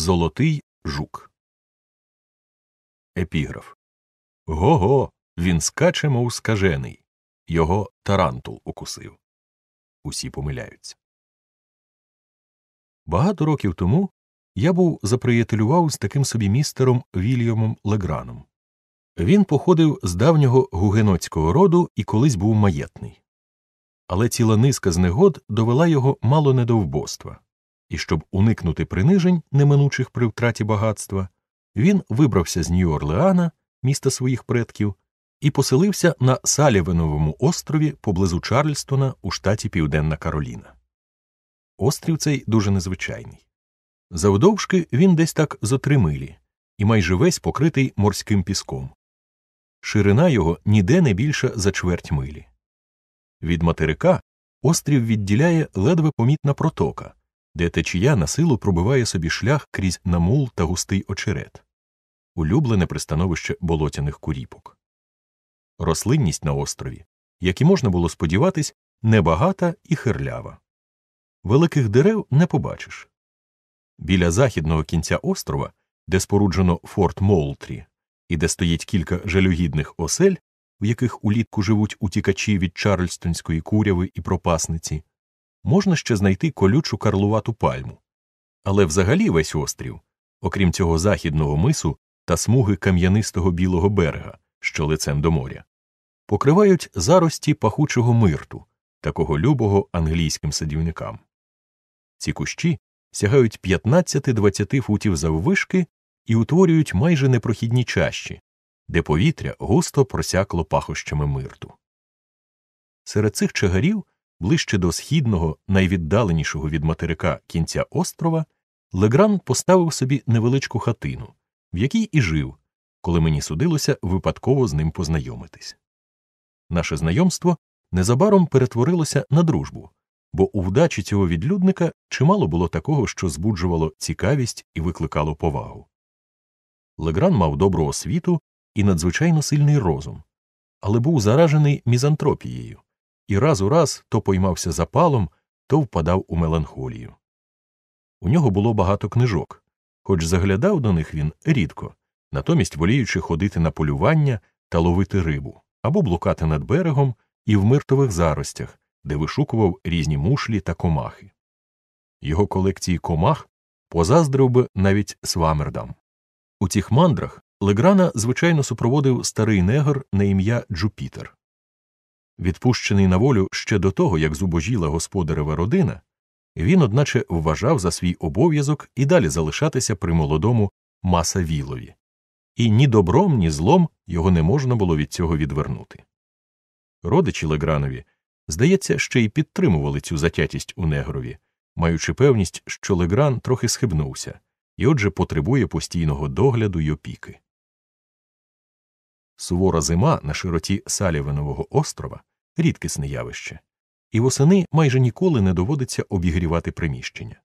Золотий жук. Епіграф Го го. Він скаче, мов скажений. Його тарантул укусив. Усі помиляються. Багато років тому я був заприятелював з таким собі містером Вільямом Леграном. Він походив з давнього гугенотського роду і колись був маєтний. Але ціла низка з негод довела його мало не до вбоства, і щоб уникнути принижень, неминучих при втраті багатства, він вибрався з Нью-Орлеана, міста своїх предків, і поселився на Салівеновому острові поблизу Чарльстона у штаті Південна Кароліна. Острів цей дуже незвичайний. Завдовжки він десь так зо три милі, і майже весь покритий морським піском. Ширина його ніде не більша за чверть милі. Від материка острів відділяє ледве помітна протока, де течія на силу пробиває собі шлях крізь намул та густий очерет, улюблене пристановище болотяних куріпок. Рослинність на острові, як і можна було сподіватись, небагата і хирлява. Великих дерев не побачиш. Біля західного кінця острова, де споруджено форт Молтрі, і де стоїть кілька жалюгідних осель, в яких улітку живуть утікачі від Чарльстонської куряви і пропасниці, можна ще знайти колючу карлувату пальму. Але взагалі весь острів, окрім цього західного мису та смуги кам'янистого білого берега, що лицем до моря, покривають зарості пахучого мирту, такого любого англійським садівникам. Ці кущі сягають 15-20 футів заввишки і утворюють майже непрохідні чащі, де повітря густо просякло пахощами мирту. Серед цих чагарів, ближче до східного, найвіддаленішого від материка кінця острова, Легран поставив собі невеличку хатину, в якій і жив, коли мені судилося випадково з ним познайомитись. Наше знайомство незабаром перетворилося на дружбу, бо у вдачі цього відлюдника чимало було такого, що збуджувало цікавість і викликало повагу. Легран мав добру освіту і надзвичайно сильний розум, але був заражений мізантропією і раз у раз то поймався запалом, то впадав у меланхолію. У нього було багато книжок, хоч заглядав до них він рідко, натомість воліючи ходити на полювання та ловити рибу або блукати над берегом і в миртових заростях, де вишукував різні мушлі та комахи. Його колекції комах позаздрив би навіть свамердам. У цих мандрах Леграна, звичайно, супроводив старий негр на ім'я Джупітер. Відпущений на волю ще до того, як зубожіла господарева родина, він, одначе, вважав за свій обов'язок і далі залишатися при молодому Маса Вілові, і ні добром, ні злом його не можна було від цього відвернути. Родичі Легранові, здається, ще й підтримували цю затятість у негрові, маючи певність, що Легран трохи схибнувся і отже потребує постійного догляду й опіки. Сувора зима на широті Салівенового острова рідкісне явище, і восени майже ніколи не доводиться обігрівати приміщення.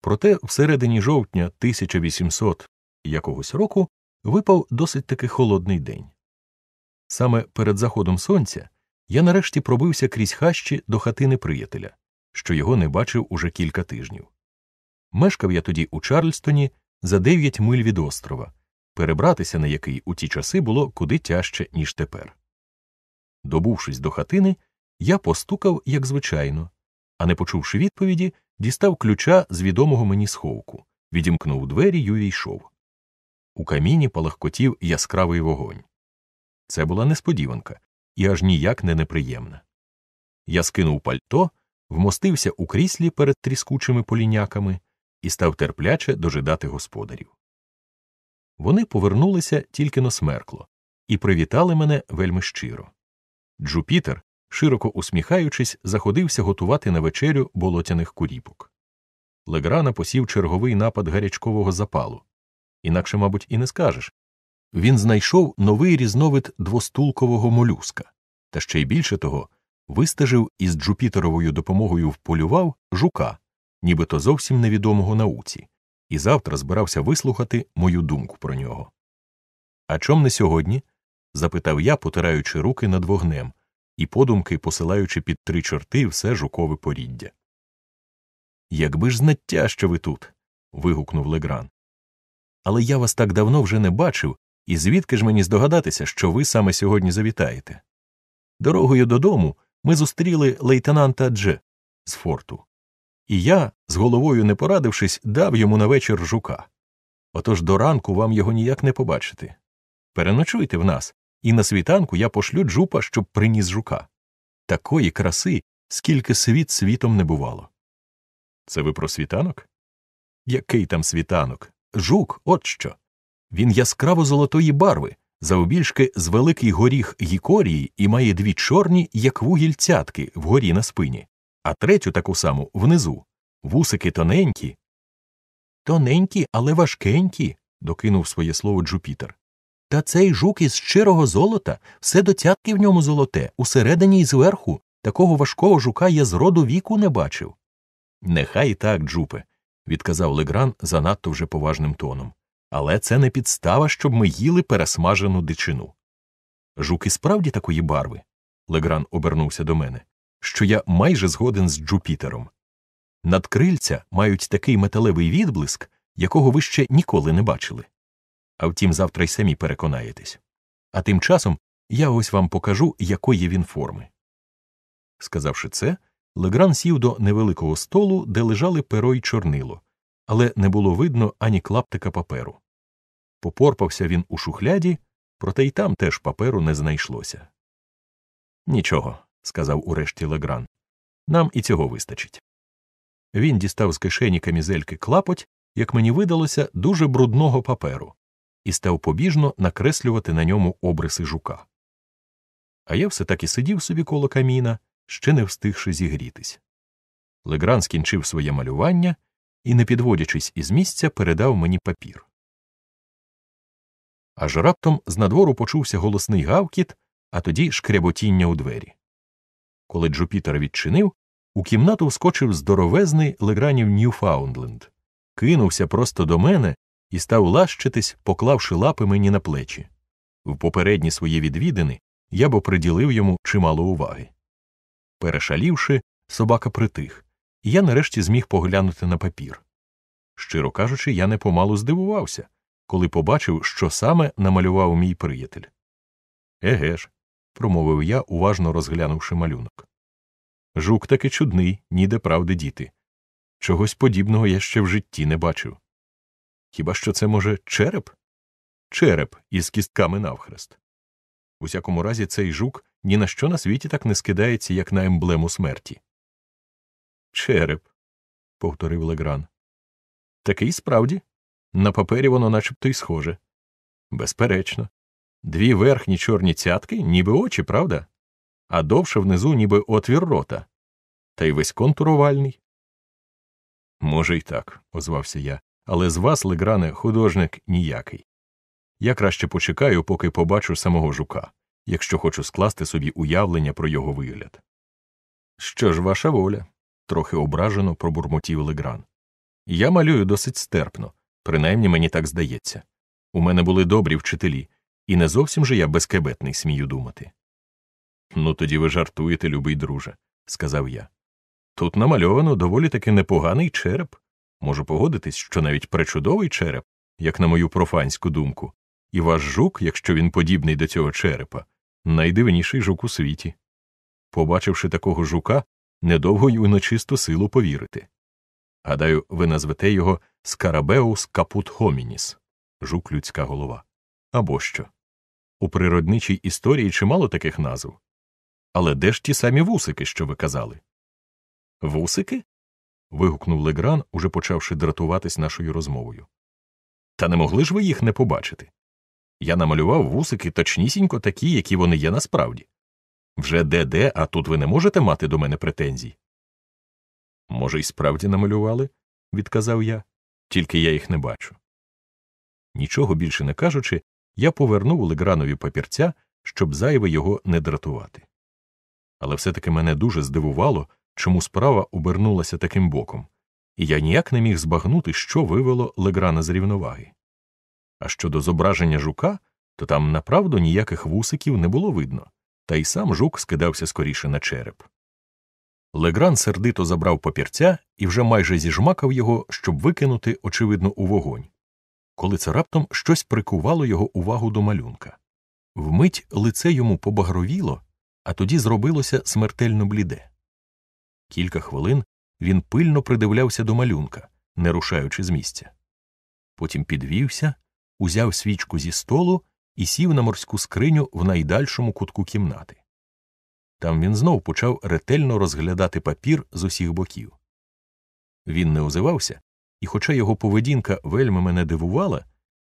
Проте всередині жовтня 1800 якогось року випав досить таки холодний день. Саме перед заходом сонця я нарешті пробився крізь хащі до хатини приятеля, що його не бачив уже кілька тижнів. Мешкав я тоді у Чарльстоні за дев'ять миль від острова, перебратися на який у ті часи було куди тяжче, ніж тепер. Добувшись до хатини, я постукав, як звичайно, а не почувши відповіді, дістав ключа з відомого мені сховку, відімкнув двері й увійшов. У каміні палахкотів яскравий вогонь. Це була несподіванка і аж ніяк не неприємна. Я скинув пальто, вмостився у кріслі перед тріскучими поліняками і став терпляче дожидати господарів. Вони повернулися тільки но смеркло і привітали мене вельми щиро. Джупітер, широко усміхаючись, заходився готувати на вечерю болотяних куріпок. Леграна посів черговий напад гарячкового запалу. Інакше, мабуть, і не скажеш. Він знайшов новий різновид двостулкового молюска, та ще й більше того, вистежив і з Джупітеровою допомогою вполював жука, нібито зовсім невідомого науці, і завтра збирався вислухати мою думку про нього. А чом не сьогодні? Запитав я, потираючи руки над вогнем і подумки посилаючи під три чорти все жукове поріддя. Якби ж знаття, що ви тут. вигукнув Легран. але я вас так давно вже не бачив, і звідки ж мені здогадатися, що ви саме сьогодні завітаєте? Дорогою додому ми зустріли лейтенанта Дж з форту, і я, з головою не порадившись, дав йому на вечір жука. Отож до ранку вам його ніяк не побачити. Переночуйте в нас, і на світанку я пошлю джупа, щоб приніс жука. Такої краси, скільки світ світом не бувало. Це ви про світанок? Який там світанок? Жук, от що. Він яскраво золотої барви, завбільшки з великий горіх гікорії і має дві чорні, як вугіль цятки вгорі на спині, а третю таку саму внизу. Вусики тоненькі. Тоненькі, але важкенькі, докинув своє слово Джупітер. Та цей жук із щирого золота, все до цятки в ньому золоте, усередині і зверху, такого важкого жука я з роду віку не бачив. Нехай так, Джупе, відказав Легран занадто вже поважним тоном. Але це не підстава, щоб ми їли пересмажену дичину. Жук і справді такої барви. Легран обернувся до мене, що я майже згоден з Джупітером. Надкрильця мають такий металевий відблиск, якого ви ще ніколи не бачили. А втім, завтра й самі переконаєтесь. А тим часом я ось вам покажу, якої він форми. Сказавши це, Легран сів до невеликого столу, де лежали перо й чорнило, але не було видно ані клаптика паперу. Попорпався він у шухляді, проте й там теж паперу не знайшлося. Нічого, сказав урешті Легран. Нам і цього вистачить. Він дістав з кишені камізельки клапоть, як мені видалося, дуже брудного паперу, і став побіжно накреслювати на ньому обриси жука. А я все таки сидів собі коло каміна, ще не встигши зігрітись. Легран скінчив своє малювання і, не підводячись із місця, передав мені папір. Аж раптом з надвору почувся голосний гавкіт, а тоді шкряботіння у двері. Коли Джупітер відчинив, у кімнату вскочив здоровезний легранів Ньюфаундленд, кинувся просто до мене і став лащитись, поклавши лапи мені на плечі. В попередні свої відвідини я б приділив йому чимало уваги. Перешалівши, собака притих, і я нарешті зміг поглянути на папір. Щиро кажучи, я непомалу здивувався, коли побачив, що саме намалював мій приятель. Еге ж, промовив я, уважно розглянувши малюнок. Жук таки чудний, ніде правди діти. Чогось подібного я ще в житті не бачив. Хіба що це, може, череп? Череп із кістками навхрест. У всякому разі, цей жук ні на що на світі так не скидається, як на емблему смерті. Череп, повторив Легран. Такий справді. На папері воно начебто й схоже. Безперечно. Дві верхні чорні цятки, ніби очі, правда? А довше внизу, ніби отвір рота. Та й весь контур овальний. Може, й так, озвався я, але з вас, Легране, художник ніякий. Я краще почекаю, поки побачу самого жука, якщо хочу скласти собі уявлення про його вигляд. Що ж, ваша воля, трохи ображено пробурмотів Легран. Я малюю досить стерпно, принаймні мені так здається. У мене були добрі вчителі, і не зовсім же я безкебетний, смію думати. Ну, тоді ви жартуєте, любий друже, сказав я. Тут намальовано доволі таки непоганий череп. Можу погодитись, що навіть пречудовий череп, як на мою профанську думку, і ваш жук, якщо він подібний до цього черепа, найдивніший жук у світі. Побачивши такого жука, недовго й у нечисту силу повірити. Гадаю, ви назвете його Скарабеус капут хомініс жук людська голова. Або що. У природничій історії чимало таких назв. Але де ж ті самі вусики, що ви казали? Вусики? Вигукнув Легран, уже почавши дратуватись нашою розмовою. Та не могли ж ви їх не побачити? Я намалював вусики точнісінько такі, які вони є насправді. Вже де де, а тут ви не можете мати до мене претензій. Може, й справді намалювали, відказав я, тільки я їх не бачу. Нічого більше не кажучи, я повернув Легранові папірця, щоб зайве його не дратувати. Але все таки мене дуже здивувало, чому справа обернулася таким боком, і я ніяк не міг збагнути, що вивело Леграна з рівноваги. А щодо зображення жука, то там направду ніяких вусиків не було видно, та й сам жук скидався скоріше на череп. Легран сердито забрав папірця і вже майже зіжмакав його, щоб викинути, очевидно, у вогонь. коли це раптом щось прикувало його увагу до малюнка. Вмить лице йому побагровіло, а тоді зробилося смертельно бліде. Кілька хвилин він пильно придивлявся до малюнка, не рушаючи з місця. Потім підвівся, узяв свічку зі столу і сів на морську скриню в найдальшому кутку кімнати. Там він знов почав ретельно розглядати папір з усіх боків. Він не озивався, і, хоча його поведінка вельми мене дивувала,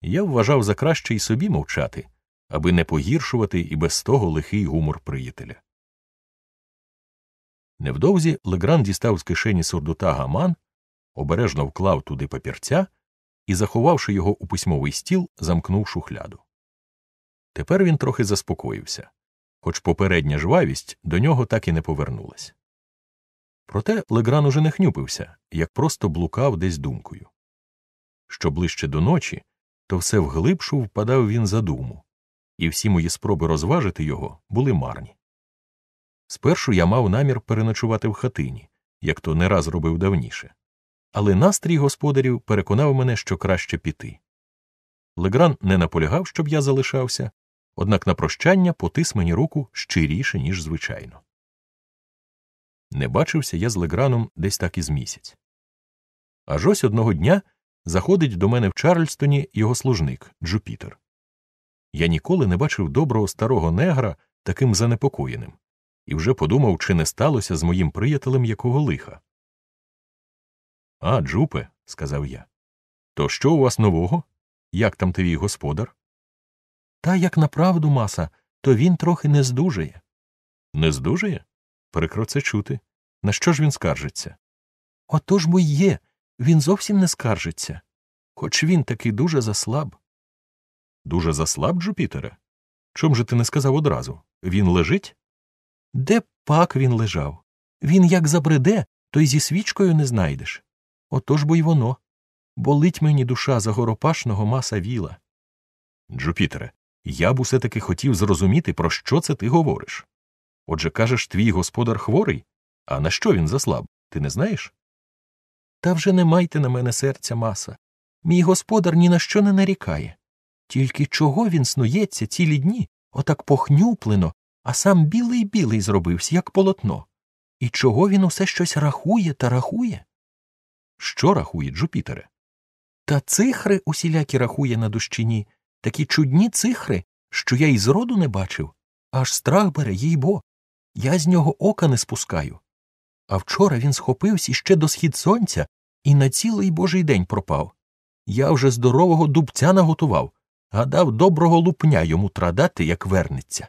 я вважав за краще й собі мовчати, аби не погіршувати і без того лихий гумор приятеля. Невдовзі Легран дістав з кишені сурдута гаман, обережно вклав туди папірця і, заховавши його у письмовий стіл, замкнув шухляду. Тепер він трохи заспокоївся, хоч попередня жвавість до нього так і не повернулась. Проте Легран уже не хнюпився, як просто блукав десь думкою. Що ближче до ночі, то все вглибшу впадав він за думу, і всі мої спроби розважити його були марні. Спершу я мав намір переночувати в хатині, як то не раз робив давніше, але настрій господарів переконав мене, що краще піти. Легран не наполягав, щоб я залишався, однак на прощання потис мені руку щиріше, ніж звичайно. Не бачився я з Леграном десь так із місяць. Аж ось одного дня заходить до мене в Чарльстоні його служник Джупітер. Я ніколи не бачив доброго старого негра таким занепокоєним, і вже подумав, чи не сталося з моїм приятелем якого лиха. А, Джупе, сказав я. То що у вас нового? Як там твій господар? Та як направду, маса, то він трохи не здужає. Не здужає? Прикро це чути. На що ж він скаржиться? Отож бо є. Він зовсім не скаржиться. Хоч він таки дуже заслаб. Дуже заслаб, Джупітере? Чом же ти не сказав одразу? Він лежить? Де пак він лежав? Він як забреде, то й зі свічкою не знайдеш. Отож бо й воно. Болить мені душа загоропашного маса віла. Джупітере, я б усе таки хотів зрозуміти, про що це ти говориш. Отже, кажеш, твій господар хворий? А на що він заслаб? Ти не знаєш? Та вже не майте на мене серця маса. Мій господар ні на що не нарікає. Тільки чого він снується цілі дні, отак похнюплено, а сам білий білий зробився, як полотно. І чого він усе щось рахує та рахує? Що рахує, Джупітере? Та цихри усілякі рахує на дощині, такі чудні цихри, що я й зроду не бачив. Аж страх бере, їй бо. Я з нього ока не спускаю. А вчора він схопився ще до схід сонця і на цілий божий день пропав. Я вже здорового дубця наготував, гадав доброго лупня йому традати, як вернеться.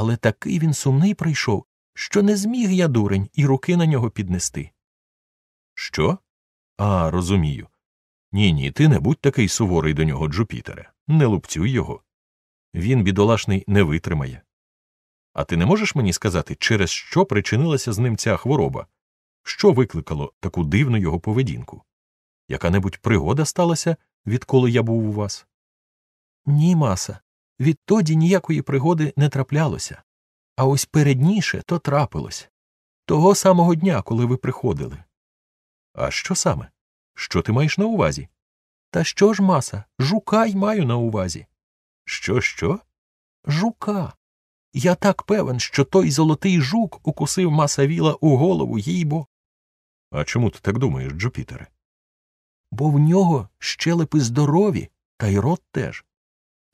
Але такий він сумний прийшов, що не зміг я, дурень, і руки на нього піднести. Що? А, розумію. Ні, ні, ти не будь такий суворий до нього, Джупітере. Не лупцюй його. Він, бідолашний, не витримає. А ти не можеш мені сказати, через що причинилася з ним ця хвороба? Що викликало таку дивну його поведінку? Яка небудь пригода сталася, відколи я був у вас? Ні, маса. Відтоді ніякої пригоди не траплялося. А ось передніше то трапилось. Того самого дня, коли ви приходили. А що саме? Що ти маєш на увазі? Та що ж, маса, жука й маю на увазі. Що, що? Жука. Я так певен, що той золотий жук укусив маса віла у голову їй А чому ти так думаєш, Джупітере? Бо в нього щелепи здорові, та й рот теж.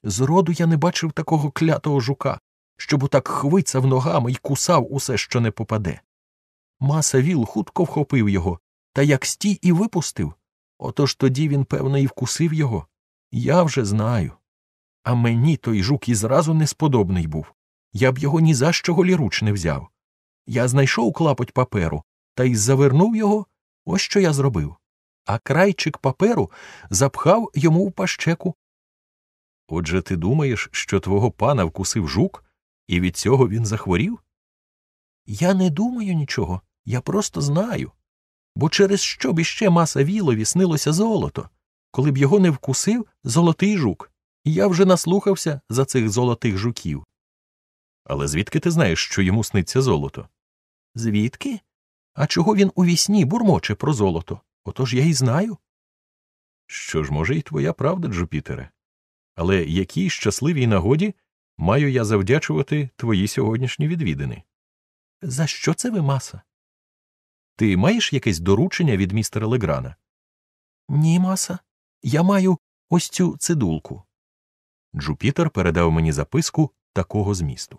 Зроду я не бачив такого клятого жука, щоб отак хвицав ногами й кусав усе, що не попаде. Маса віл хутко вхопив його, та як стій і випустив. Отож тоді він, певно, і вкусив його. Я вже знаю. А мені той жук і зразу несподобний був. Я б його ні за що голіруч не взяв. Я знайшов клапоть паперу та й завернув його, ось що я зробив. А крайчик паперу запхав йому в пащеку. Отже, ти думаєш, що твого пана вкусив жук, і від цього він захворів? Я не думаю нічого, я просто знаю. Бо через що б іще маса вілові снилося золото, коли б його не вкусив золотий жук, і я вже наслухався за цих золотих жуків. Але звідки ти знаєш, що йому сниться золото? Звідки? А чого він у вісні бурмоче про золото? Отож я й знаю. Що ж, може, і твоя правда, Джупітере. Але якій щасливій нагоді маю я завдячувати твої сьогоднішні відвідини? За що це ви, маса? Ти маєш якесь доручення від містера Леграна? Ні, маса. Я маю ось цю цидулку. Джупітер передав мені записку такого змісту.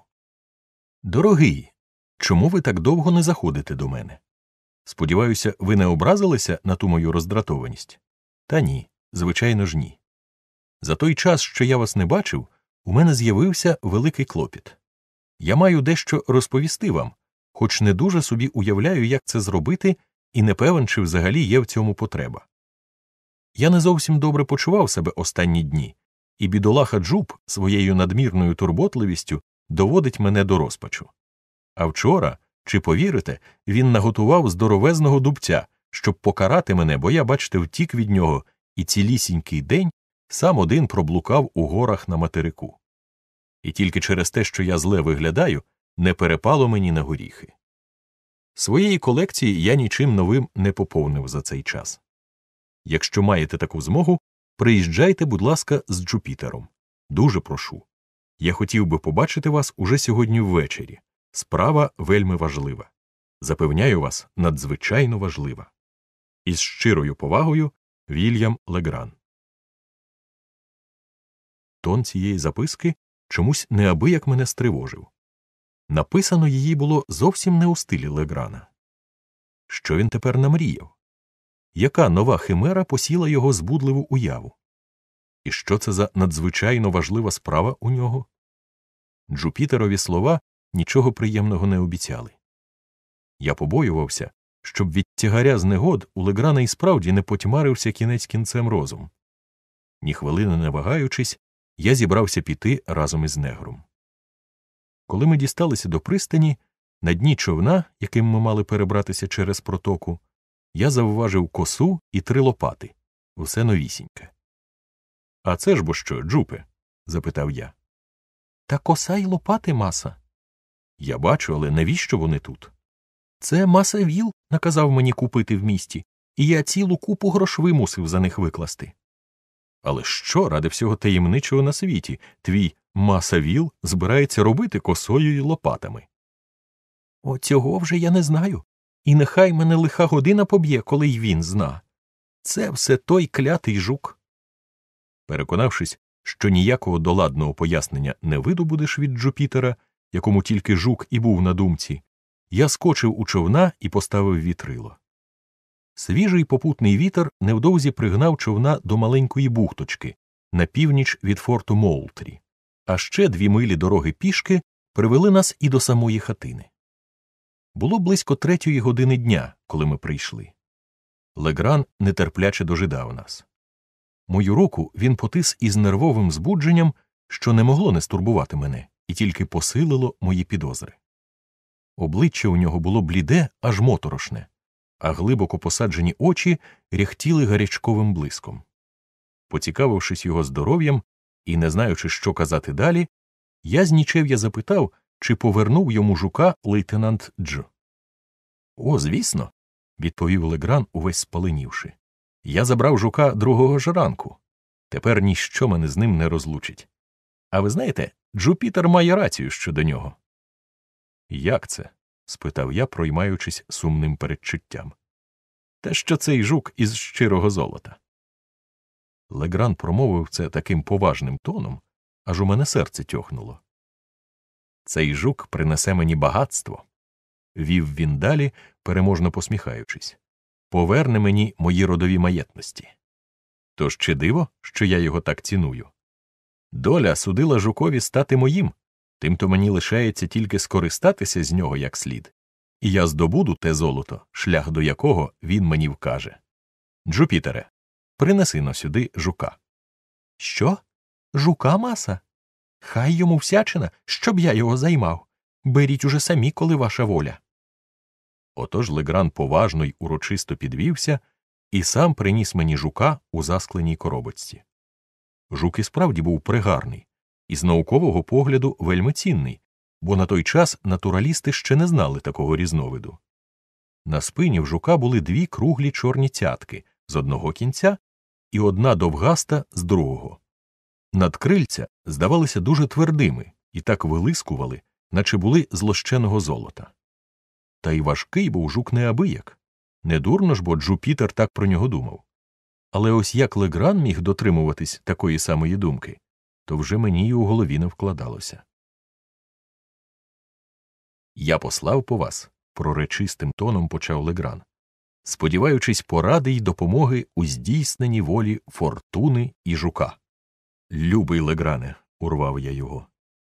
Дорогий, чому ви так довго не заходите до мене? Сподіваюся, ви не образилися на ту мою роздратованість? Та ні, звичайно ж, ні. За той час, що я вас не бачив, у мене з'явився великий клопіт. Я маю дещо розповісти вам, хоч не дуже собі уявляю, як це зробити, і не певен, чи взагалі є в цьому потреба. Я не зовсім добре почував себе останні дні, і бідолаха Джуб своєю надмірною турботливістю доводить мене до розпачу. А вчора, чи повірите, він наготував здоровезного дубця, щоб покарати мене, бо я, бачите, втік від нього і цілісінький день сам один проблукав у горах на материку. І тільки через те, що я зле виглядаю, не перепало мені на горіхи. Своєї колекції я нічим новим не поповнив за цей час. Якщо маєте таку змогу, приїжджайте, будь ласка, з Джупітером. Дуже прошу. Я хотів би побачити вас уже сьогодні ввечері. Справа вельми важлива. Запевняю вас, надзвичайно важлива. Із щирою повагою Вільям Легран. Тон цієї записки чомусь неабияк мене стривожив. Написано її було зовсім не у стилі Леграна. Що він тепер намріяв? Яка нова химера посіла його збудливу уяву? І що це за надзвичайно важлива справа у нього? Джупітерові слова нічого приємного не обіцяли. Я побоювався, щоб від тягаря з негод у Леграна і справді не потьмарився кінець кінцем розум. Ні хвилини не вагаючись, я зібрався піти разом із негром. Коли ми дісталися до пристані, на дні човна, яким ми мали перебратися через протоку, я завважив косу і три лопати усе новісіньке. А це ж бо що, Джупе? запитав я. Та коса й лопати маса. Я бачу, але навіщо вони тут? Це маса віл наказав мені купити в місті, і я цілу купу грошви мусив за них викласти. Але що ради всього таємничого на світі твій маса віл збирається робити косою й лопатами? О, цього вже я не знаю. І нехай мене лиха година поб'є, коли й він зна. Це все той клятий жук. Переконавшись, що ніякого доладного пояснення не видобудеш від Джупітера, якому тільки жук і був на думці, я скочив у човна і поставив вітрило. Свіжий попутний вітер невдовзі пригнав човна до маленької бухточки на північ від форту Моултрі, а ще дві милі дороги пішки привели нас і до самої хатини. Було близько третьої години дня, коли ми прийшли. Легран нетерпляче дожидав нас. Мою руку він потис із нервовим збудженням, що не могло не стурбувати мене, і тільки посилило мої підозри. Обличчя у нього було бліде, аж моторошне, а глибоко посаджені очі ряхтіли гарячковим блиском. Поцікавившись його здоров'ям і не знаючи, що казати далі, я з нічев'я запитав, чи повернув йому жука лейтенант Дж. О, звісно, відповів Легран, увесь спаленівши. Я забрав жука другого ж ранку. Тепер ніщо мене з ним не розлучить. А ви знаєте, Джупітер має рацію щодо нього. Як це? Спитав я, проймаючись сумним передчуттям. Те, що цей жук із щирого золота. Легран промовив це таким поважним тоном, аж у мене серце тьохнуло. Цей жук принесе мені багатство, вів він далі, переможно посміхаючись, поверне мені мої родові маєтності. Тож чи диво, що я його так ціную? Доля судила жукові стати моїм, тимто мені лишається тільки скористатися з нього як слід, і я здобуду те золото, шлях до якого він мені вкаже. Джупітере, принеси но сюди жука. Що? Жука маса? Хай йому всячина, щоб я його займав. Беріть уже самі, коли ваша воля. Отож Легран поважно й урочисто підвівся і сам приніс мені жука у заскленій коробочці. Жук і справді був пригарний, і з наукового погляду вельми цінний, бо на той час натуралісти ще не знали такого різновиду. На спині в жука були дві круглі чорні цятки з одного кінця і одна довгаста з другого. Надкрильця здавалися дуже твердими і так вилискували, наче були з лощеного золота. Та й важкий був жук неабияк. Недурно ж, бо Джупітер так про нього думав. Але ось як Легран міг дотримуватись такої самої думки, то вже мені й у голові не вкладалося. Я послав по вас, проречистим тоном почав Легран, сподіваючись поради й допомоги у здійсненні волі фортуни і жука. Любий Легране, урвав я його.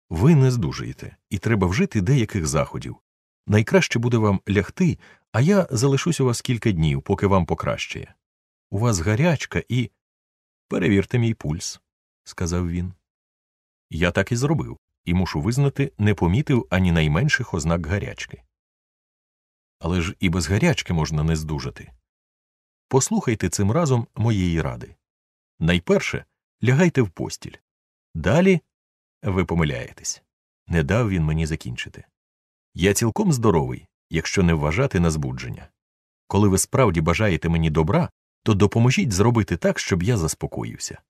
Ви не здужуєте, і треба вжити деяких заходів. Найкраще буде вам лягти, а я залишусь у вас кілька днів, поки вам покращає. У вас гарячка і. Перевірте мій пульс, сказав він. Я так і зробив, і мушу визнати, не помітив ані найменших ознак гарячки. Але ж і без гарячки можна не здужати. Послухайте цим разом моєї ради. Найперше лягайте в постіль. Далі ви помиляєтесь. Не дав він мені закінчити. Я цілком здоровий, якщо не вважати на збудження. Коли ви справді бажаєте мені добра, то допоможіть зробити так, щоб я заспокоївся.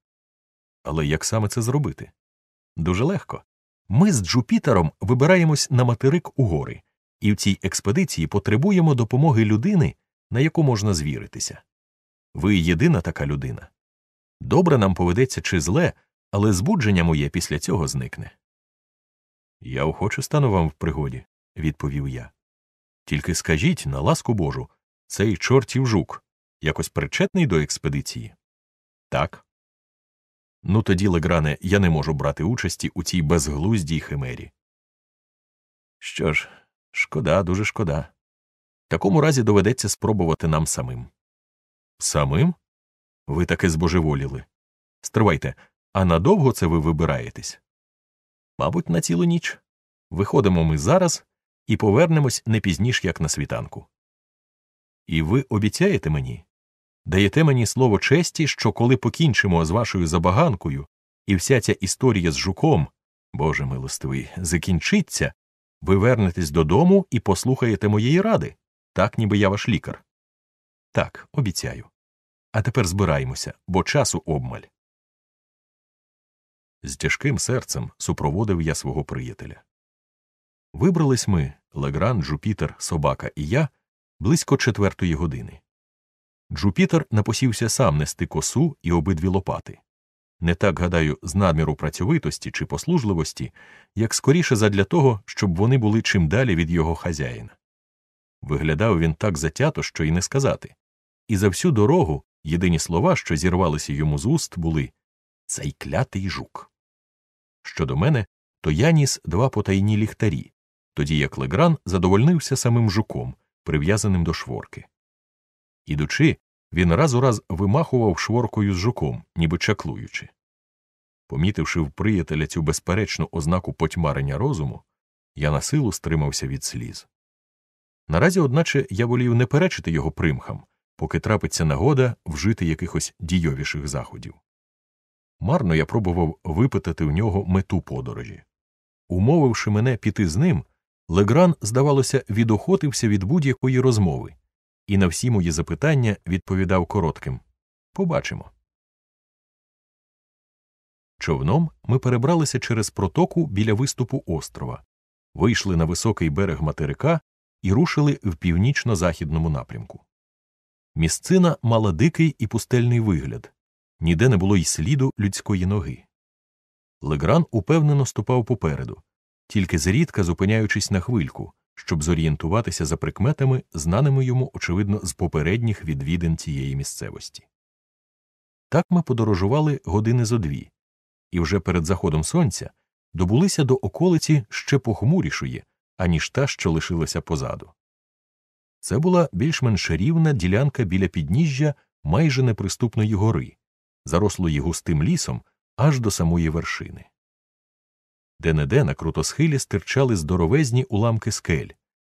Але як саме це зробити? Дуже легко. Ми з Джупітером вибираємось на материк у гори, і в цій експедиції потребуємо допомоги людини, на яку можна звіритися. Ви єдина така людина. Добре нам поведеться чи зле, але збудження моє після цього зникне. Я охоче стану вам в пригоді, відповів я. Тільки скажіть, на ласку Божу, цей чортів жук якось причетний до експедиції? Так. Ну тоді, Легране, я не можу брати участі у цій безглуздій химері. Що ж, шкода, дуже шкода. В такому разі доведеться спробувати нам самим. Самим? Ви таки збожеволіли. Стривайте, а надовго це ви вибираєтесь? Мабуть, на цілу ніч. Виходимо ми зараз і повернемось не пізніш, як на світанку. І ви обіцяєте мені, даєте мені слово честі, що коли покінчимо з вашою забаганкою, і вся ця історія з жуком, Боже милостивий, закінчиться, ви вернетесь додому і послухаєте моєї ради, так ніби я ваш лікар. Так, обіцяю. А тепер збираємося, бо часу обмаль. З тяжким серцем супроводив я свого приятеля. Вибрались ми, Легран, Джупітер, собака і я близько четвертої години. Джупітер напосівся сам нести косу і обидві лопати. Не так, гадаю, з надміру працьовитості чи послужливості, як скоріше задля того, щоб вони були чим далі від його хазяїна. Виглядав він так затято, що й не сказати. І за всю дорогу єдині слова, що зірвалися йому з уст, були цей клятий жук. Щодо мене, то я ніс два потайні ліхтарі, тоді як Легран задовольнився самим жуком, прив'язаним до шворки. Ідучи, він раз у раз вимахував шворкою з жуком, ніби чаклуючи. Помітивши в приятеля цю безперечну ознаку потьмарення розуму, я на силу стримався від сліз. Наразі, одначе, я волів не перечити його примхам, поки трапиться нагода вжити якихось дійовіших заходів. Марно я пробував випитати в нього мету подорожі. Умовивши мене піти з ним, Легран, здавалося, відохотився від будь-якої розмови, і на всі мої запитання відповідав коротким Побачимо. Човном ми перебралися через протоку біля виступу острова, вийшли на високий берег материка і рушили в північно-західному напрямку. Місцина мала дикий і пустельний вигляд, ніде не було й сліду людської ноги. Легран упевнено ступав попереду, тільки зрідка зупиняючись на хвильку, щоб зорієнтуватися за прикметами, знаними йому, очевидно, з попередніх відвідин цієї місцевості. Так ми подорожували години зо дві, і вже перед заходом сонця добулися до околиці ще похмурішої, аніж та, що лишилася позаду. Це була більш-менш рівна ділянка біля підніжжя майже неприступної гори, зарослої густим лісом аж до самої вершини. Де неде на крутосхилі стирчали здоровезні уламки скель,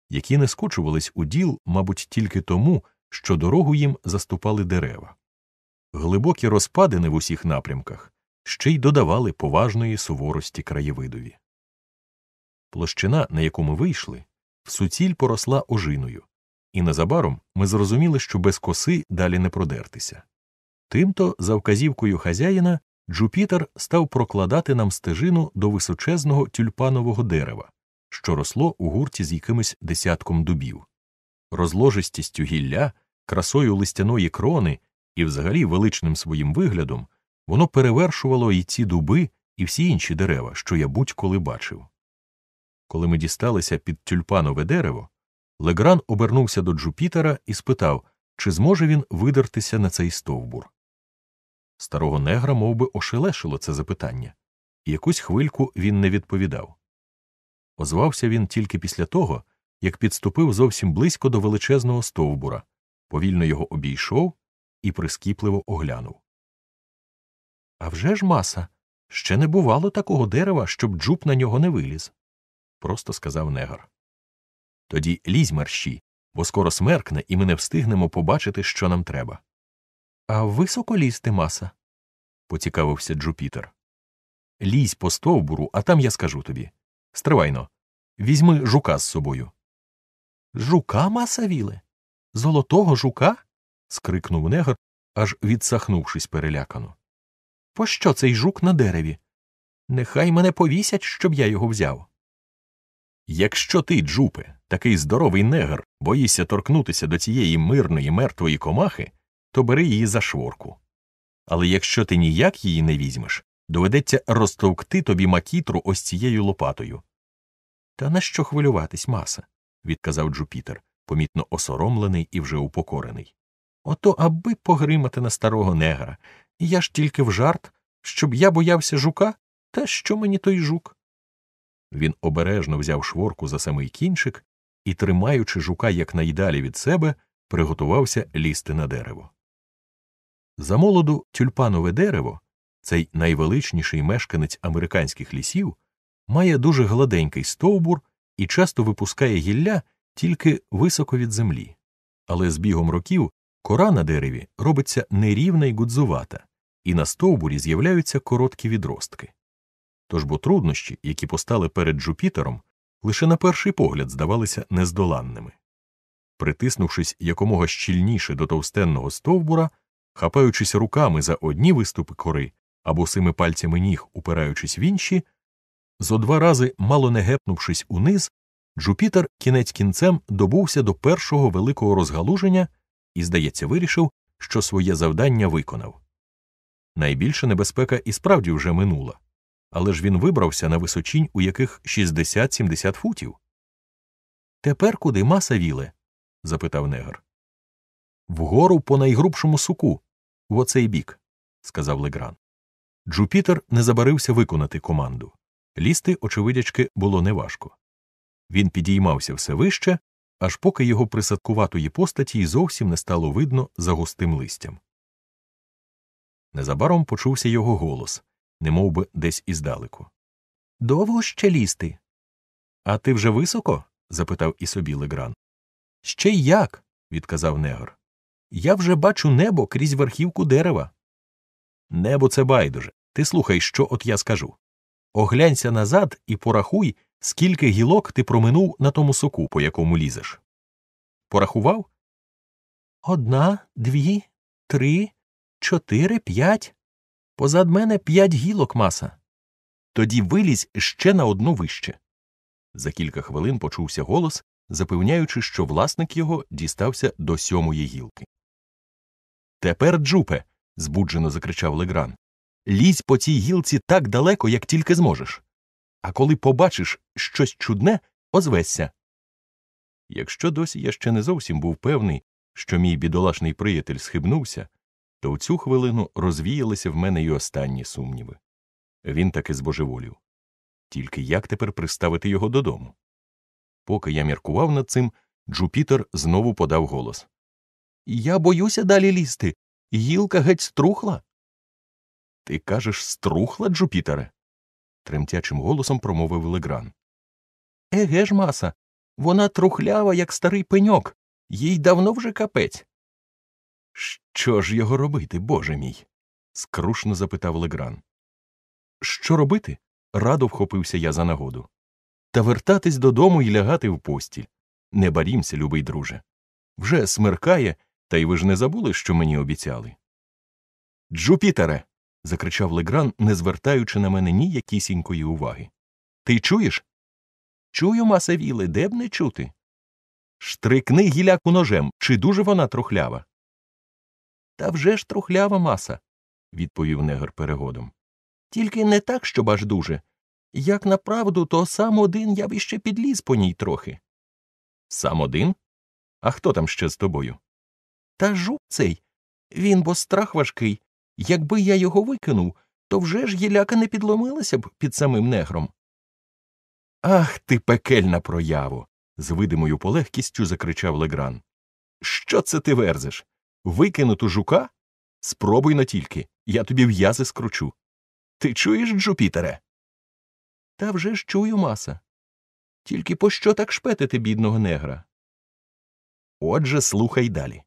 які не скочувались у діл, мабуть, тільки тому, що дорогу їм заступали дерева. Глибокі розпадини в усіх напрямках ще й додавали поважної суворості краєвидові. Площина, на яку ми вийшли, в суціль поросла ожиною, і незабаром ми зрозуміли, що без коси далі не продертися. Тимто, за вказівкою хазяїна, Джупітер став прокладати нам стежину до височезного тюльпанового дерева, що росло у гурті з якимось десятком дубів. Розложистістю гілля, красою листяної крони і взагалі величним своїм виглядом воно перевершувало і ці дуби, і всі інші дерева, що я будь-коли бачив. Коли ми дісталися під тюльпанове дерево, Легран обернувся до Джупітера і спитав, чи зможе він видертися на цей стовбур. Старого негра мов би, ошелешило це запитання, і якусь хвильку він не відповідав. Озвався він тільки після того, як підступив зовсім близько до величезного стовбура, повільно його обійшов і прискіпливо оглянув. «А вже ж маса. Ще не бувало такого дерева, щоб джуп на нього не виліз, просто сказав негр. Тоді лізь мерщій, бо скоро смеркне, і ми не встигнемо побачити, що нам треба. А високо лізти, маса? поцікавився Джупітер. Лізь по стовбуру, а там я скажу тобі. Стривайно, візьми жука з собою. Жука, маса віле? Золотого жука? скрикнув негр, аж відсахнувшись перелякано. Пощо цей жук на дереві? Нехай мене повісять, щоб я його взяв. Якщо ти, Джупе, такий здоровий негр, боїшся торкнутися до цієї мирної мертвої комахи, то бери її за шворку. Але якщо ти ніяк її не візьмеш, доведеться розтовкти тобі макітру ось цією лопатою. Та на що хвилюватись, маса, відказав Джупітер, помітно осоромлений і вже упокорений. Ото аби погримати на старого негра, я ж тільки в жарт, щоб я боявся жука, та що мені той жук? Він обережно взяв шворку за самий кінчик і, тримаючи жука якнайдалі від себе, приготувався лізти на дерево. За молоду тюльпанове дерево, цей найвеличніший мешканець американських лісів, має дуже гладенький стовбур і часто випускає гілля тільки високо від землі, але з бігом років кора на дереві робиться нерівна й гудзувата, і на стовбурі з'являються короткі відростки. Тож бо труднощі, які постали перед Джупітером, лише на перший погляд здавалися нездоланними. Притиснувшись якомога щільніше до товстенного стовбура, хапаючись руками за одні виступи кори або сими пальцями ніг, упираючись в інші, зо два рази, мало не гепнувшись униз, Джупітер кінець кінцем добувся до першого великого розгалуження і, здається, вирішив, що своє завдання виконав. Найбільша небезпека і справді вже минула, але ж він вибрався на височінь, у яких 60-70 футів. Тепер куди маса віле? запитав негр. Вгору по найгрубшому суку, в оцей бік, сказав Легран. Джупітер не забарився виконати команду. Лізти, очевидячки, було неважко. Він підіймався все вище, аж поки його присадкуватої постаті й зовсім не стало видно за густим листям. Незабаром почувся його голос, немов би десь іздалеку. Довго ще лізти? А ти вже високо? запитав і собі Легран. Ще й як, відказав негр. Я вже бачу небо крізь верхівку дерева. Небо це байдуже. Ти слухай, що от я скажу. Оглянься назад і порахуй, скільки гілок ти проминув на тому соку, по якому лізеш. Порахував? Одна, дві, три, чотири, п'ять. Позад мене п'ять гілок маса. Тоді вилізь ще на одну вище. За кілька хвилин почувся голос, запевняючи, що власник його дістався до сьомої гілки. Тепер, Джупе. збуджено закричав Легран. Лізь по цій гілці так далеко, як тільки зможеш. А коли побачиш щось чудне, озвесься. Якщо досі я ще не зовсім був певний, що мій бідолашний приятель схибнувся, то в цю хвилину розвіялися в мене й останні сумніви. Він таки збожеволів. Тільки як тепер приставити його додому? Поки я міркував над цим, Джупітер знову подав голос Я боюся далі лізти. Гілка геть струхла. Ти кажеш, струхла, Джупітере? тремтячим голосом промовив Легран. Еге ж, маса, вона трухлява, як старий пеньок, їй давно вже капець. Що ж його робити, боже мій? скрушно запитав Легран. Що робити? радо вхопився я за нагоду. Та вертатись додому і лягати в постіль. Не барімся, любий друже. Вже смеркає, та й ви ж не забули, що мені обіцяли. Джупітере. закричав Легран, не звертаючи на мене ніякісінької уваги. Ти чуєш? Чую, маса віли, де б не чути. Штрикни гіляку ножем, чи дуже вона трухлява? Та вже ж трухлява маса, відповів негр перегодом. Тільки не так, щоб аж дуже. Як на правду, то сам один я б іще підліз по ній трохи. Сам один? А хто там ще з тобою? Та жук цей. Він бо страх важкий. Якби я його викинув, то вже ж гіляка не підломилася б під самим негром. Ах ти, пекельна прояву. з видимою полегкістю закричав Легран. Що це ти верзеш? Викинуту жука? Спробуй но тільки, я тобі в'язи скручу. Ти чуєш, Джупітере? Та вже ж чую, маса. Тільки пощо так шпетити бідного негра? Отже, слухай далі.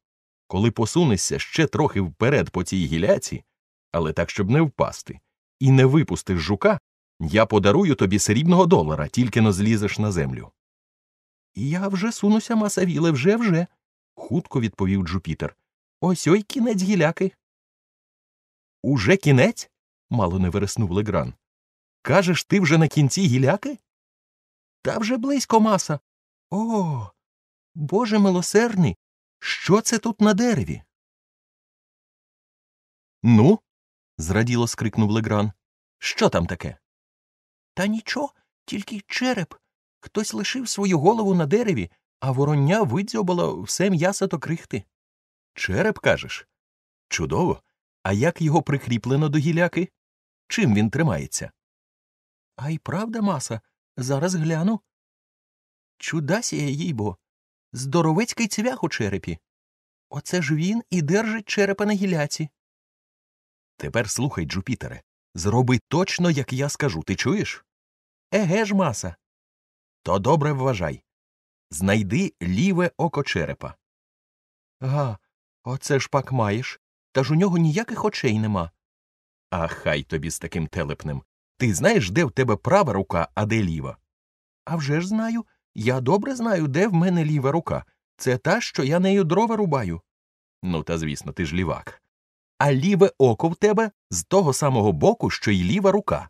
Коли посунешся ще трохи вперед по цій гіляці, але так, щоб не впасти, і не випустиш жука, я подарую тобі срібного долара, тільки но злізеш на землю. Я вже сунуся, масавіле, вже вже, хутко відповів Джупітер. Ось ой кінець гіляки. Уже кінець? мало не вереснув Легран. Кажеш, ти вже на кінці гіляки? Та вже близько маса. О, Боже милосердний, що це тут на дереві? Ну? зраділо скрикнув Легран. Що там таке? Та нічого, тільки череп. Хтось лишив свою голову на дереві, а вороння видзьобало все м'ясо то крихти. Череп, кажеш? Чудово. А як його прикріплено до гіляки? Чим він тримається? А й правда, маса, зараз гляну. Чудасія їй бо. Здоровецький цвях у черепі. Оце ж він і держить черепа на гіляці. Тепер слухай, Джупітере. Зроби точно, як я скажу, ти чуєш? Еге ж, маса. То добре вважай. Знайди ліве око черепа. Га, оце ж пак маєш. Та ж у нього ніяких очей нема. А хай тобі з таким телепнем. Ти знаєш, де в тебе права рука, а де ліва? «А вже ж знаю. Я добре знаю, де в мене ліва рука. Це та, що я нею дрова рубаю. Ну, та звісно, ти ж лівак. А ліве око в тебе з того самого боку, що й ліва рука.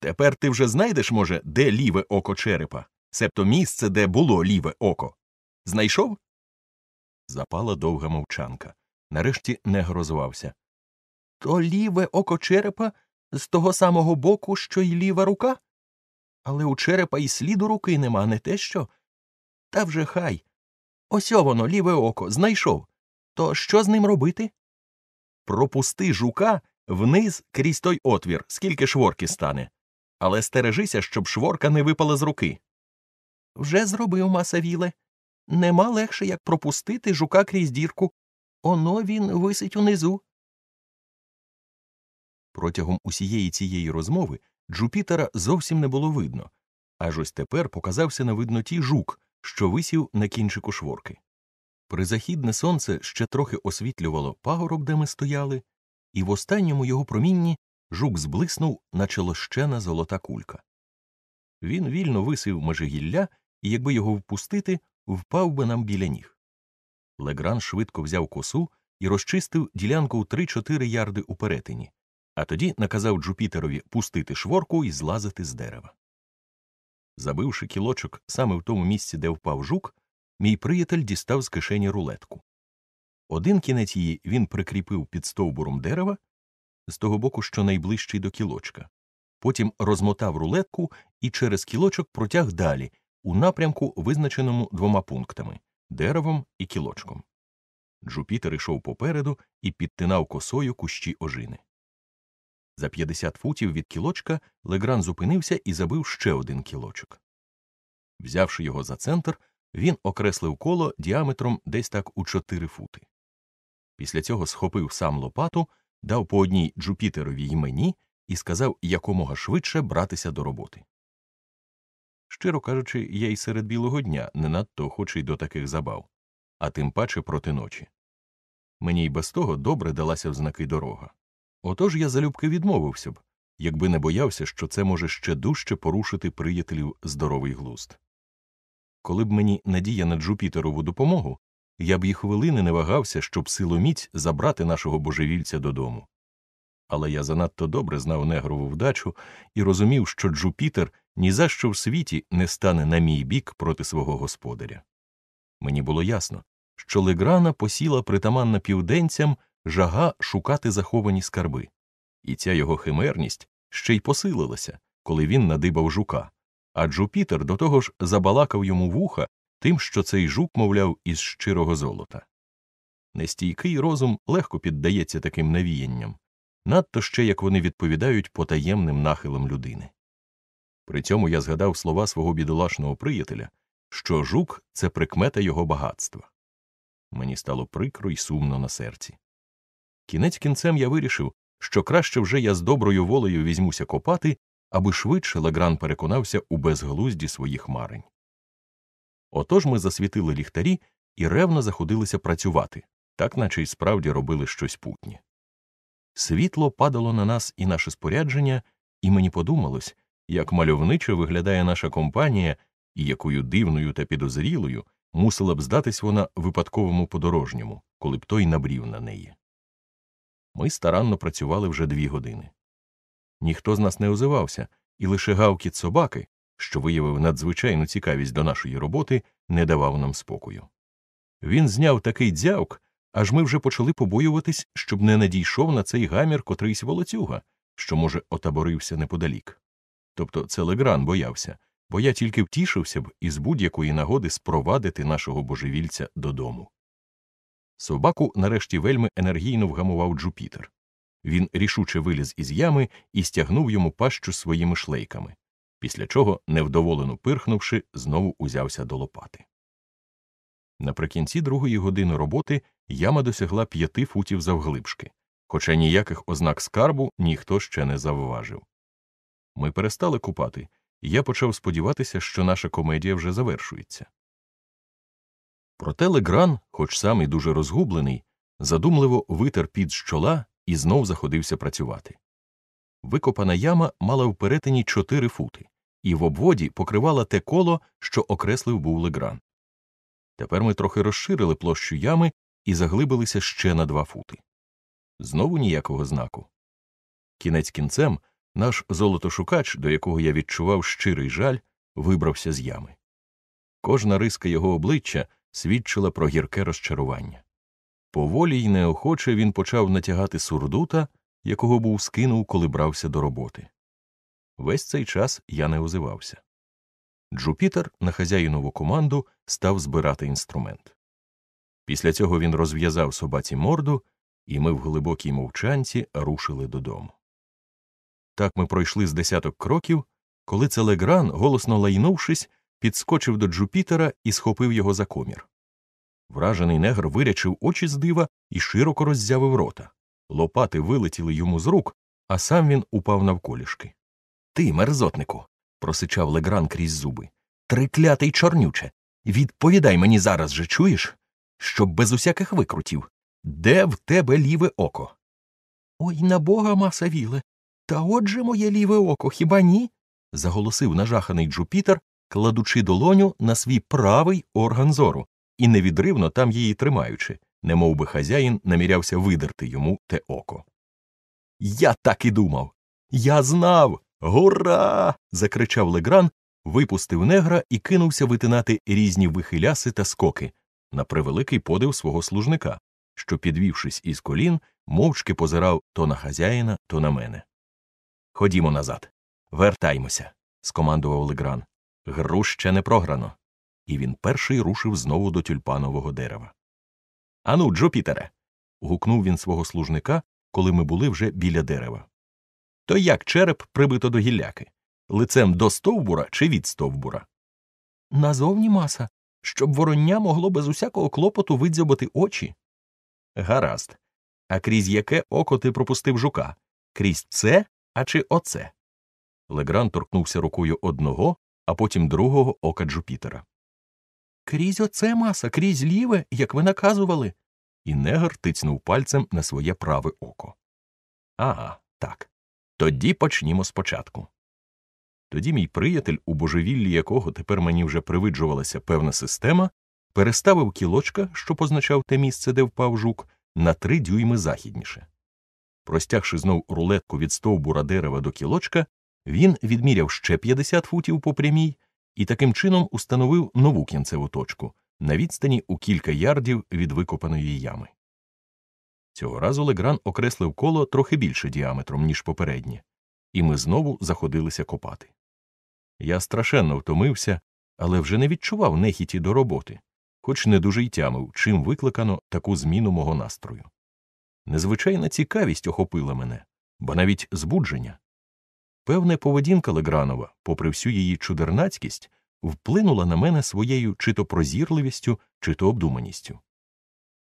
Тепер ти вже знайдеш, може, де ліве око черепа, себто місце, де було ліве око. Знайшов? Запала довга мовчанка. Нарешті не грозувався. То ліве око черепа з того самого боку, що й ліва рука? Але у черепа й сліду руки нема, не те що. Та вже хай. Ось воно, ліве око, знайшов. То що з ним робити? Пропусти жука вниз крізь той отвір, скільки шворки стане. Але стережися, щоб шворка не випала з руки. Вже зробив масавіле. Нема легше, як пропустити жука крізь дірку. Оно він висить унизу. Протягом усієї цієї розмови Джупітера зовсім не було видно, аж ось тепер показався на видноті жук, що висів на кінчику шворки. Призахідне сонце ще трохи освітлювало пагороб, де ми стояли, і в останньому його промінні жук зблиснув, наче лощена золота кулька. Він вільно висив межигілля, і якби його впустити, впав би нам біля ніг. Легран швидко взяв косу і розчистив ділянку у три-чотири ярди у перетині, а тоді наказав Джупітерові пустити шворку і злазити з дерева. Забивши кілочок саме в тому місці, де впав жук, мій приятель дістав з кишені рулетку. Один кінець її він прикріпив під стовбуром дерева з того боку, що найближчий до кілочка. Потім розмотав рулетку і через кілочок протяг далі, у напрямку, визначеному двома пунктами деревом і кілочком. Джупітер йшов попереду і підтинав косою кущі ожини. За 50 футів від кілочка Легран зупинився і забив ще один кілочок. Взявши його за центр, він окреслив коло діаметром десь так у 4 фути. Після цього схопив сам лопату, дав по одній Джупітерові й мені і сказав якомога швидше братися до роботи. Щиро кажучи, я й серед білого дня не надто охочий до таких забав, а тим паче проти ночі. Мені й без того добре далася в знаки дорога. Отож я залюбки відмовився б, якби не боявся, що це може ще дужче порушити приятелів здоровий глузд. Коли б мені надія на Джупітерову допомогу, я б і хвилини не вагався, щоб силоміць забрати нашого божевільця додому. Але я занадто добре знав негрову вдачу і розумів, що Джупітер ні за що в світі не стане на мій бік проти свого господаря. Мені було ясно, що Леграна посіла притаманна південцям жага шукати заховані скарби, і ця його химерність ще й посилилася, коли він надибав жука, а Джупітер до того ж забалакав йому вуха тим, що цей жук, мовляв, із щирого золота. Нестійкий розум легко піддається таким навіянням, надто ще як вони відповідають потаємним нахилам людини. При цьому я згадав слова свого бідолашного приятеля, що жук це прикмета його багатства. Мені стало прикро і сумно на серці. Кінець кінцем я вирішив, що краще вже я з доброю волею візьмуся копати, аби швидше Легран переконався у безглузді своїх марень. Отож ми засвітили ліхтарі і ревно заходилися працювати, так наче й справді робили щось путнє. Світло падало на нас і наше спорядження, і мені подумалось, як мальовничо виглядає наша компанія і якою дивною та підозрілою мусила б здатись вона випадковому подорожньому, коли б той набрів на неї. Ми старанно працювали вже дві години. Ніхто з нас не озивався, і лише гавкіт собаки, що виявив надзвичайну цікавість до нашої роботи, не давав нам спокою. Він зняв такий дзявк, аж ми вже почали побоюватись, щоб не надійшов на цей гамір котрийсь волоцюга, що, може, отаборився неподалік. Тобто це Легран боявся, бо я тільки втішився б із будь-якої нагоди спровадити нашого божевільця додому. Собаку нарешті вельми енергійно вгамував Джупітер. Він рішуче виліз із ями і стягнув йому пащу своїми шлейками, після чого, невдоволено пирхнувши, знову узявся до лопати. Наприкінці другої години роботи яма досягла п'яти футів завглибшки, хоча ніяких ознак скарбу ніхто ще не завважив. Ми перестали купати, і я почав сподіватися, що наша комедія вже завершується. Проте Легран, хоч сам і дуже розгублений, задумливо витер під з чола і знов заходився працювати. Викопана яма мала в перетині чотири фути, і в обводі покривала те коло, що окреслив був Легран. Тепер ми трохи розширили площу ями і заглибилися ще на два фути. Знову ніякого знаку. Кінець кінцем наш золотошукач, до якого я відчував щирий жаль, вибрався з ями. Кожна риска його обличчя свідчила про гірке розчарування. Поволі й неохоче він почав натягати сурдута, якого був скинув, коли брався до роботи. Весь цей час я не озивався. Джупітер на хазяїнову команду став збирати інструмент. Після цього він розв'язав собаці морду, і ми в глибокій мовчанці рушили додому. Так ми пройшли з десяток кроків, коли Целегран, голосно лайнувшись, підскочив до Джупітера і схопив його за комір. Вражений негр вирячив очі з дива і широко роззявив рота. Лопати вилетіли йому з рук, а сам він упав навколішки. Ти, мерзотнику, просичав Легран крізь зуби. Триклятий чорнюче. Відповідай мені зараз же чуєш, щоб без усяких викрутів. Де в тебе ліве око? Ой на бога, маса віле. Та отже моє ліве око, хіба ні? заголосив нажаханий Джупітер, кладучи долоню на свій правий орган зору і невідривно там її тримаючи, немов би хазяїн намірявся видерти йому те око. Я так і думав. Я знав. Гура. закричав Легран, випустив негра і кинувся витинати різні вихиляси та скоки на превеликий подив свого служника, що, підвівшись із колін, мовчки позирав то на хазяїна, то на мене. Ходімо назад. Вертаймося, скомандував Легран. Гру ще не програно. І він перший рушив знову до тюльпанового дерева. Ану, Джупітере. гукнув він свого служника, коли ми були вже біля дерева. То як череп прибито до гілляки? Лицем до стовбура чи від стовбура? Назовні маса, щоб вороння могло без усякого клопоту видзьобати очі. Гаразд. А крізь яке око ти пропустив жука? Крізь це, а чи оце? Легран торкнувся рукою одного, а потім другого ока Джупітера. Крізь оце маса, крізь ліве, як ви наказували. І негр тицнув пальцем на своє праве око. Ага, так. Тоді почнімо спочатку. Тоді мій приятель, у божевіллі якого тепер мені вже привиджувалася певна система, переставив кілочка, що позначав те місце, де впав жук, на три дюйми західніше. Простягши знов рулетку від стовбура дерева до кілочка, він відміряв ще 50 футів по прямій і таким чином установив нову кінцеву точку на відстані у кілька ярдів від викопаної ями. Цього разу Легран окреслив коло трохи більше діаметром, ніж попереднє, і ми знову заходилися копати. Я страшенно втомився, але вже не відчував нехіті до роботи, хоч не дуже й тямив, чим викликано таку зміну мого настрою. Незвичайна цікавість охопила мене, бо навіть збудження. Певне, поведінка Легранова, попри всю її чудернацькість, вплинула на мене своєю чи то прозірливістю, чи то обдуманістю.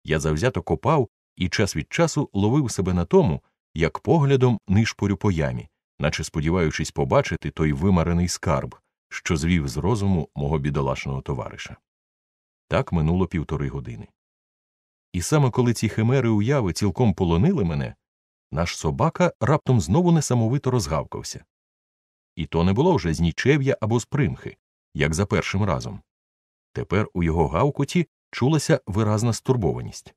Я завзято копав і час від часу ловив себе на тому, як поглядом нишпорю по ямі, наче сподіваючись побачити той вимарений скарб, що звів з розуму мого бідолашного товариша. Так минуло півтори години. І саме коли ці химери уяви цілком полонили мене, наш собака раптом знову несамовито розгавкався. І то не було вже з нічев'я або з примхи, як за першим разом. Тепер у його гавкоті чулася виразна стурбованість.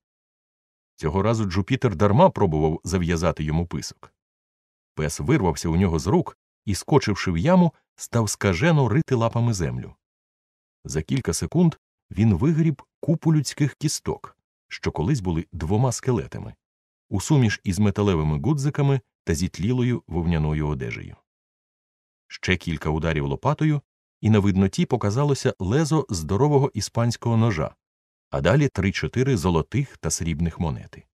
Цього разу Джупітер дарма пробував зав'язати йому писок. Пес вирвався у нього з рук і, скочивши в яму, став скажено рити лапами землю. За кілька секунд він вигріб купу людських кісток, що колись були двома скелетами, у суміш із металевими гудзиками та зітлілою вовняною одежею. Ще кілька ударів лопатою, і на видноті показалося лезо здорового іспанського ножа, а далі три-чотири золотих та срібних монети.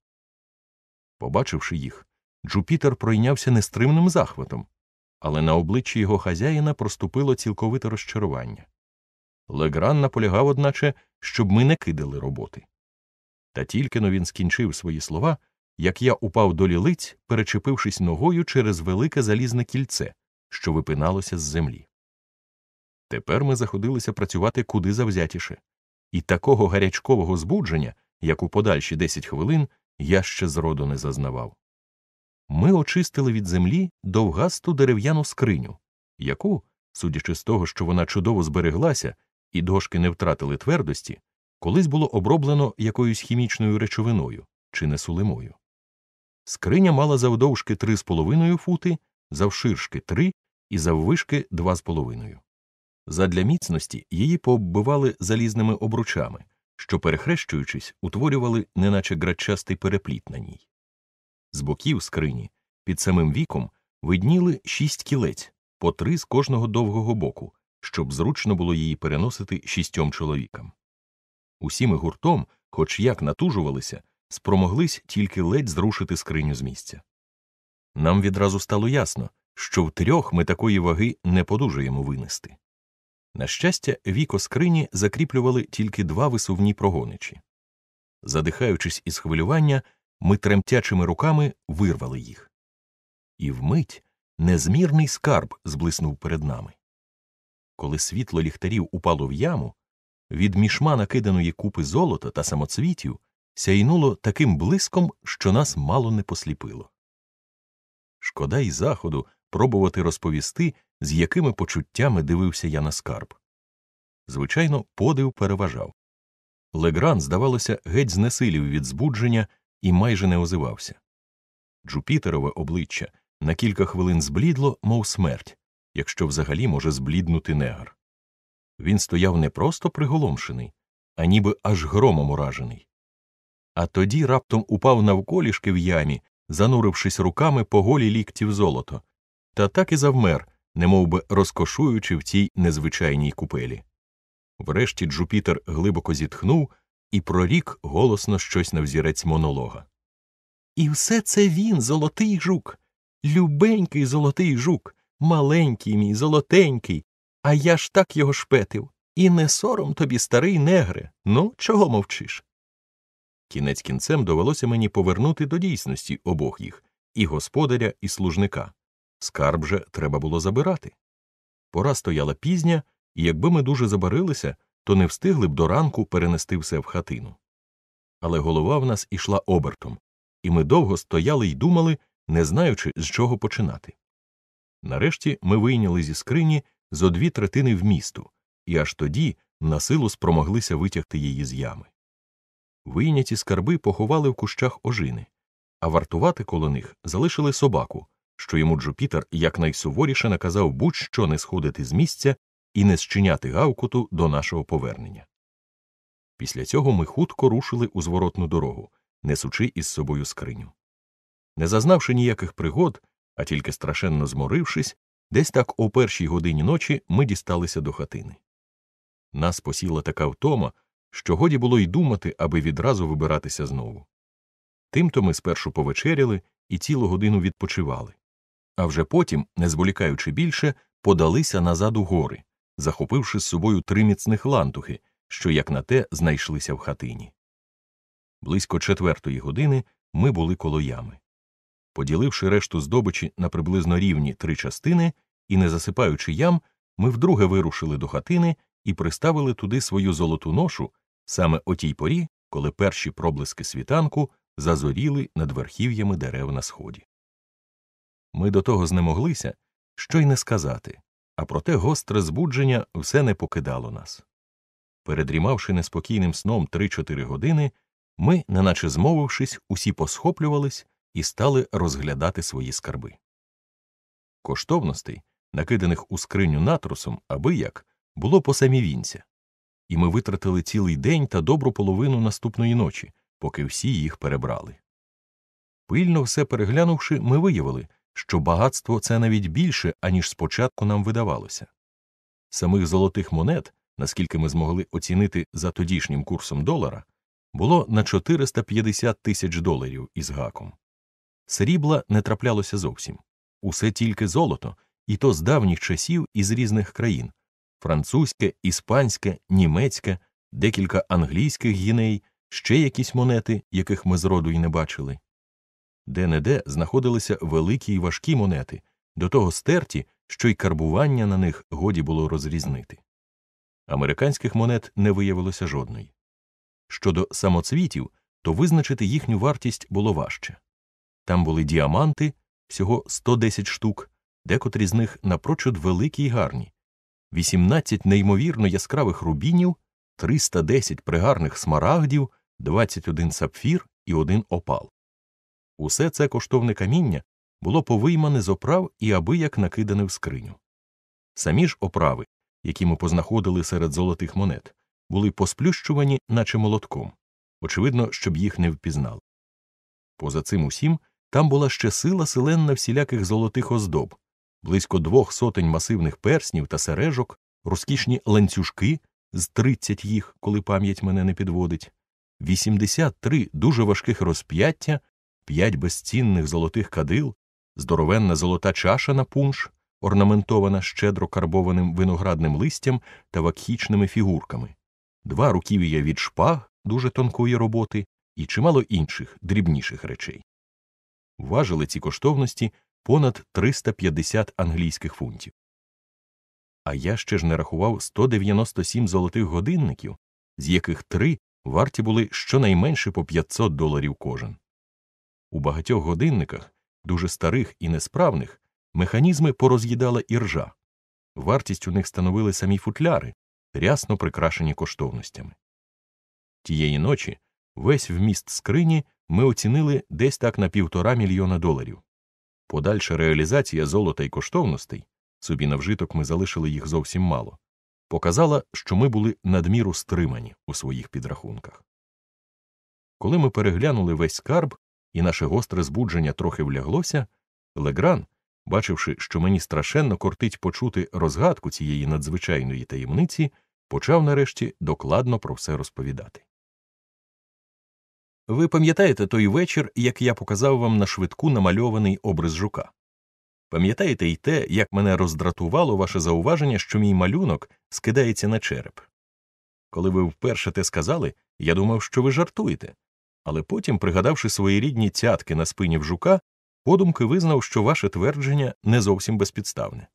Побачивши їх, Джупітер пройнявся нестримним захватом, але на обличчі його хазяїна проступило цілковите розчарування. Легран наполягав, одначе, щоб ми не кидали роботи. Та тільки но він скінчив свої слова, як я упав до лілиць, перечепившись ногою через велике залізне кільце, що випиналося з землі. Тепер ми заходилися працювати куди завзятіше, і такого гарячкового збудження, як у подальші десять хвилин, я ще зроду не зазнавав. Ми очистили від землі довгасту дерев'яну скриню, яку, судячи з того, що вона чудово збереглася і дошки не втратили твердості, колись було оброблено якоюсь хімічною речовиною чи несулимою. Скриня мала завдовжки 3,5 фути, завширшки 3 і заввишки 2,5. Задля міцності її пооббивали залізними обручами, що, перехрещуючись, утворювали неначе грачастий перепліт на ній. З боків скрині під самим віком видніли шість кілець, по три з кожного довгого боку, щоб зручно було її переносити шістьом чоловікам. Усі ми гуртом, хоч як натужувалися, спромоглись тільки ледь зрушити скриню з місця. Нам відразу стало ясно, що в трьох ми такої ваги не подужаємо винести. На щастя, віко скрині закріплювали тільки два висувні прогоничі. Задихаючись із хвилювання, ми тремтячими руками вирвали їх. І вмить незмірний скарб зблиснув перед нами. Коли світло ліхтарів упало в яму, від мішма накиданої купи золота та самоцвітів сяйнуло таким блиском, що нас мало не посліпило. Шкода й заходу пробувати розповісти, з якими почуттями дивився я на скарб. Звичайно, подив переважав. Легран, здавалося, геть знесилів від збудження і майже не озивався. Джупітерове обличчя на кілька хвилин зблідло, мов смерть, якщо взагалі може збліднути негр. Він стояв не просто приголомшений, а ніби аж громом уражений. А тоді раптом упав навколішки в ямі, занурившись руками по голі ліктів золото, та так і завмер, немовби розкошуючи в цій незвичайній купелі. Врешті Джупітер глибоко зітхнув і прорік голосно щось на взірець монолога. І все це він, золотий жук, любенький золотий жук, маленький мій, золотенький, а я ж так його шпетив. І не сором тобі, старий негре. Ну, чого мовчиш? Кінець кінцем довелося мені повернути до дійсності обох їх і господаря, і служника. Скарб же треба було забирати. Пора стояла пізня, і якби ми дуже забарилися, то не встигли б до ранку перенести все в хатину. Але голова в нас ішла обертом, і ми довго стояли й думали, не знаючи, з чого починати. Нарешті ми вийняли зі скрині зо дві третини вмісту, і аж тоді, на силу спромоглися витягти її з ями. Вийняті скарби поховали в кущах ожини, а вартувати коло них залишили собаку, що йому Джупітер якнайсуворіше наказав будь-що не сходити з місця і не зчиняти гавкоту до нашого повернення. Після цього ми хутко рушили у зворотну дорогу, несучи із собою скриню. Не зазнавши ніяких пригод, а тільки страшенно зморившись, десь так о першій годині ночі ми дісталися до хатини. Нас посіла така втома, що годі було й думати, аби відразу вибиратися знову. Тимто ми спершу повечеряли і цілу годину відпочивали, а вже потім, не зволікаючи більше, подалися назад у гори, захопивши з собою три міцних лантухи, що, як на те, знайшлися в хатині. Близько четвертої години ми були коло ями. Поділивши решту здобичі на приблизно рівні три частини і не засипаючи ям, ми вдруге вирушили до хатини і приставили туди свою золоту ношу саме о тій порі, коли перші проблиски світанку зазоріли над верхів'ями дерев на сході. Ми до того знемоглися, що й не сказати, а проте гостре збудження все не покидало нас. Передрімавши неспокійним сном 3-4 години, ми, неначе змовившись, усі посхоплювались і стали розглядати свої скарби. Коштовностей, накиданих у скриню натрусом, аби як, було по самі вінця, і ми витратили цілий день та добру половину наступної ночі, поки всі їх перебрали. Пильно все переглянувши, ми виявили, що багатство це навіть більше, аніж спочатку нам видавалося. Самих золотих монет, наскільки ми змогли оцінити за тодішнім курсом долара, було на 450 тисяч доларів із гаком. Срібла не траплялося зовсім усе тільки золото, і то з давніх часів із різних країн французьке, іспанське, німецьке, декілька англійських гіней, ще якісь монети, яких ми зроду й не бачили. Де не де знаходилися великі й важкі монети, до того стерті, що й карбування на них годі було розрізнити. Американських монет не виявилося жодної. Щодо самоцвітів, то визначити їхню вартість було важче. Там були діаманти всього 110 штук, декотрі з них напрочуд великі й гарні, 18 неймовірно яскравих рубінів, 310 пригарних смарагдів, 21 сапфір і один опал. Усе це коштовне каміння було повиймане з оправ і аби як накидане в скриню. Самі ж оправи, які ми познаходили серед золотих монет, були посплющувані, наче молотком, очевидно, щоб їх не впізнали. Поза цим усім там була ще сила селенна всіляких золотих оздоб, близько двох сотень масивних перснів та сережок, розкішні ланцюжки з тридцять їх, коли пам'ять мене не підводить, 83 дуже важких розп'яття, п'ять безцінних золотих кадил, здоровенна золота чаша на пунш, орнаментована щедро карбованим виноградним листям та вакхічними фігурками, два руків'я від шпаг дуже тонкої роботи і чимало інших дрібніших речей. Важили ці коштовності понад 350 англійських фунтів. А я ще ж не рахував 197 золотих годинників, з яких три варті були щонайменше по 500 доларів кожен. У багатьох годинниках, дуже старих і несправних, механізми пороз'їдала іржа. Вартість у них становили самі футляри, рясно прикрашені коштовностями. Тієї ночі весь вміст скрині ми оцінили десь так на півтора мільйона доларів. Подальша реалізація золота й коштовностей собі на вжиток ми залишили їх зовсім мало, показала, що ми були надміру стримані у своїх підрахунках. Коли ми переглянули весь скарб, і наше гостре збудження трохи вляглося, Легран, бачивши, що мені страшенно кортить почути розгадку цієї надзвичайної таємниці, почав нарешті докладно про все розповідати. Ви пам'ятаєте той вечір, як я показав вам на швидку намальований образ жука? Пам'ятаєте й те, як мене роздратувало ваше зауваження, що мій малюнок скидається на череп? Коли ви вперше те сказали, я думав, що ви жартуєте, але потім, пригадавши свої рідні цятки на спині в жука, подумки визнав, що ваше твердження не зовсім безпідставне.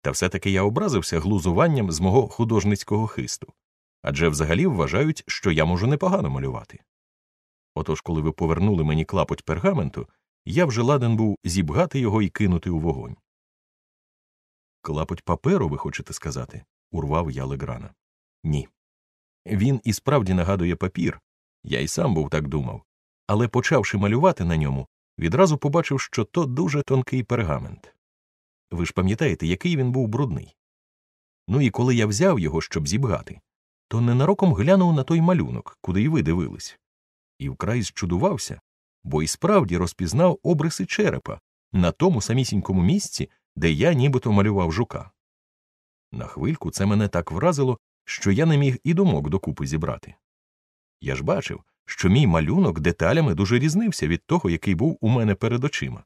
Та все таки я образився глузуванням з мого художницького хисту адже взагалі вважають, що я можу непогано малювати. Отож, коли ви повернули мені клапоть пергаменту, я вже ладен був зібгати його і кинути у вогонь. Клапоть паперу, ви хочете сказати, урвав я Леграна. Ні. Він і справді нагадує папір, я й сам був так думав, але, почавши малювати на ньому, відразу побачив, що то дуже тонкий пергамент. Ви ж пам'ятаєте, який він був брудний. Ну і коли я взяв його, щоб зібгати, то ненароком глянув на той малюнок, куди й ви дивились, і вкрай зчудувався, бо і справді розпізнав обриси черепа на тому самісінькому місці, де я нібито малював жука. На хвильку це мене так вразило, що я не міг і думок докупи зібрати. Я ж бачив, що мій малюнок деталями дуже різнився від того, який був у мене перед очима,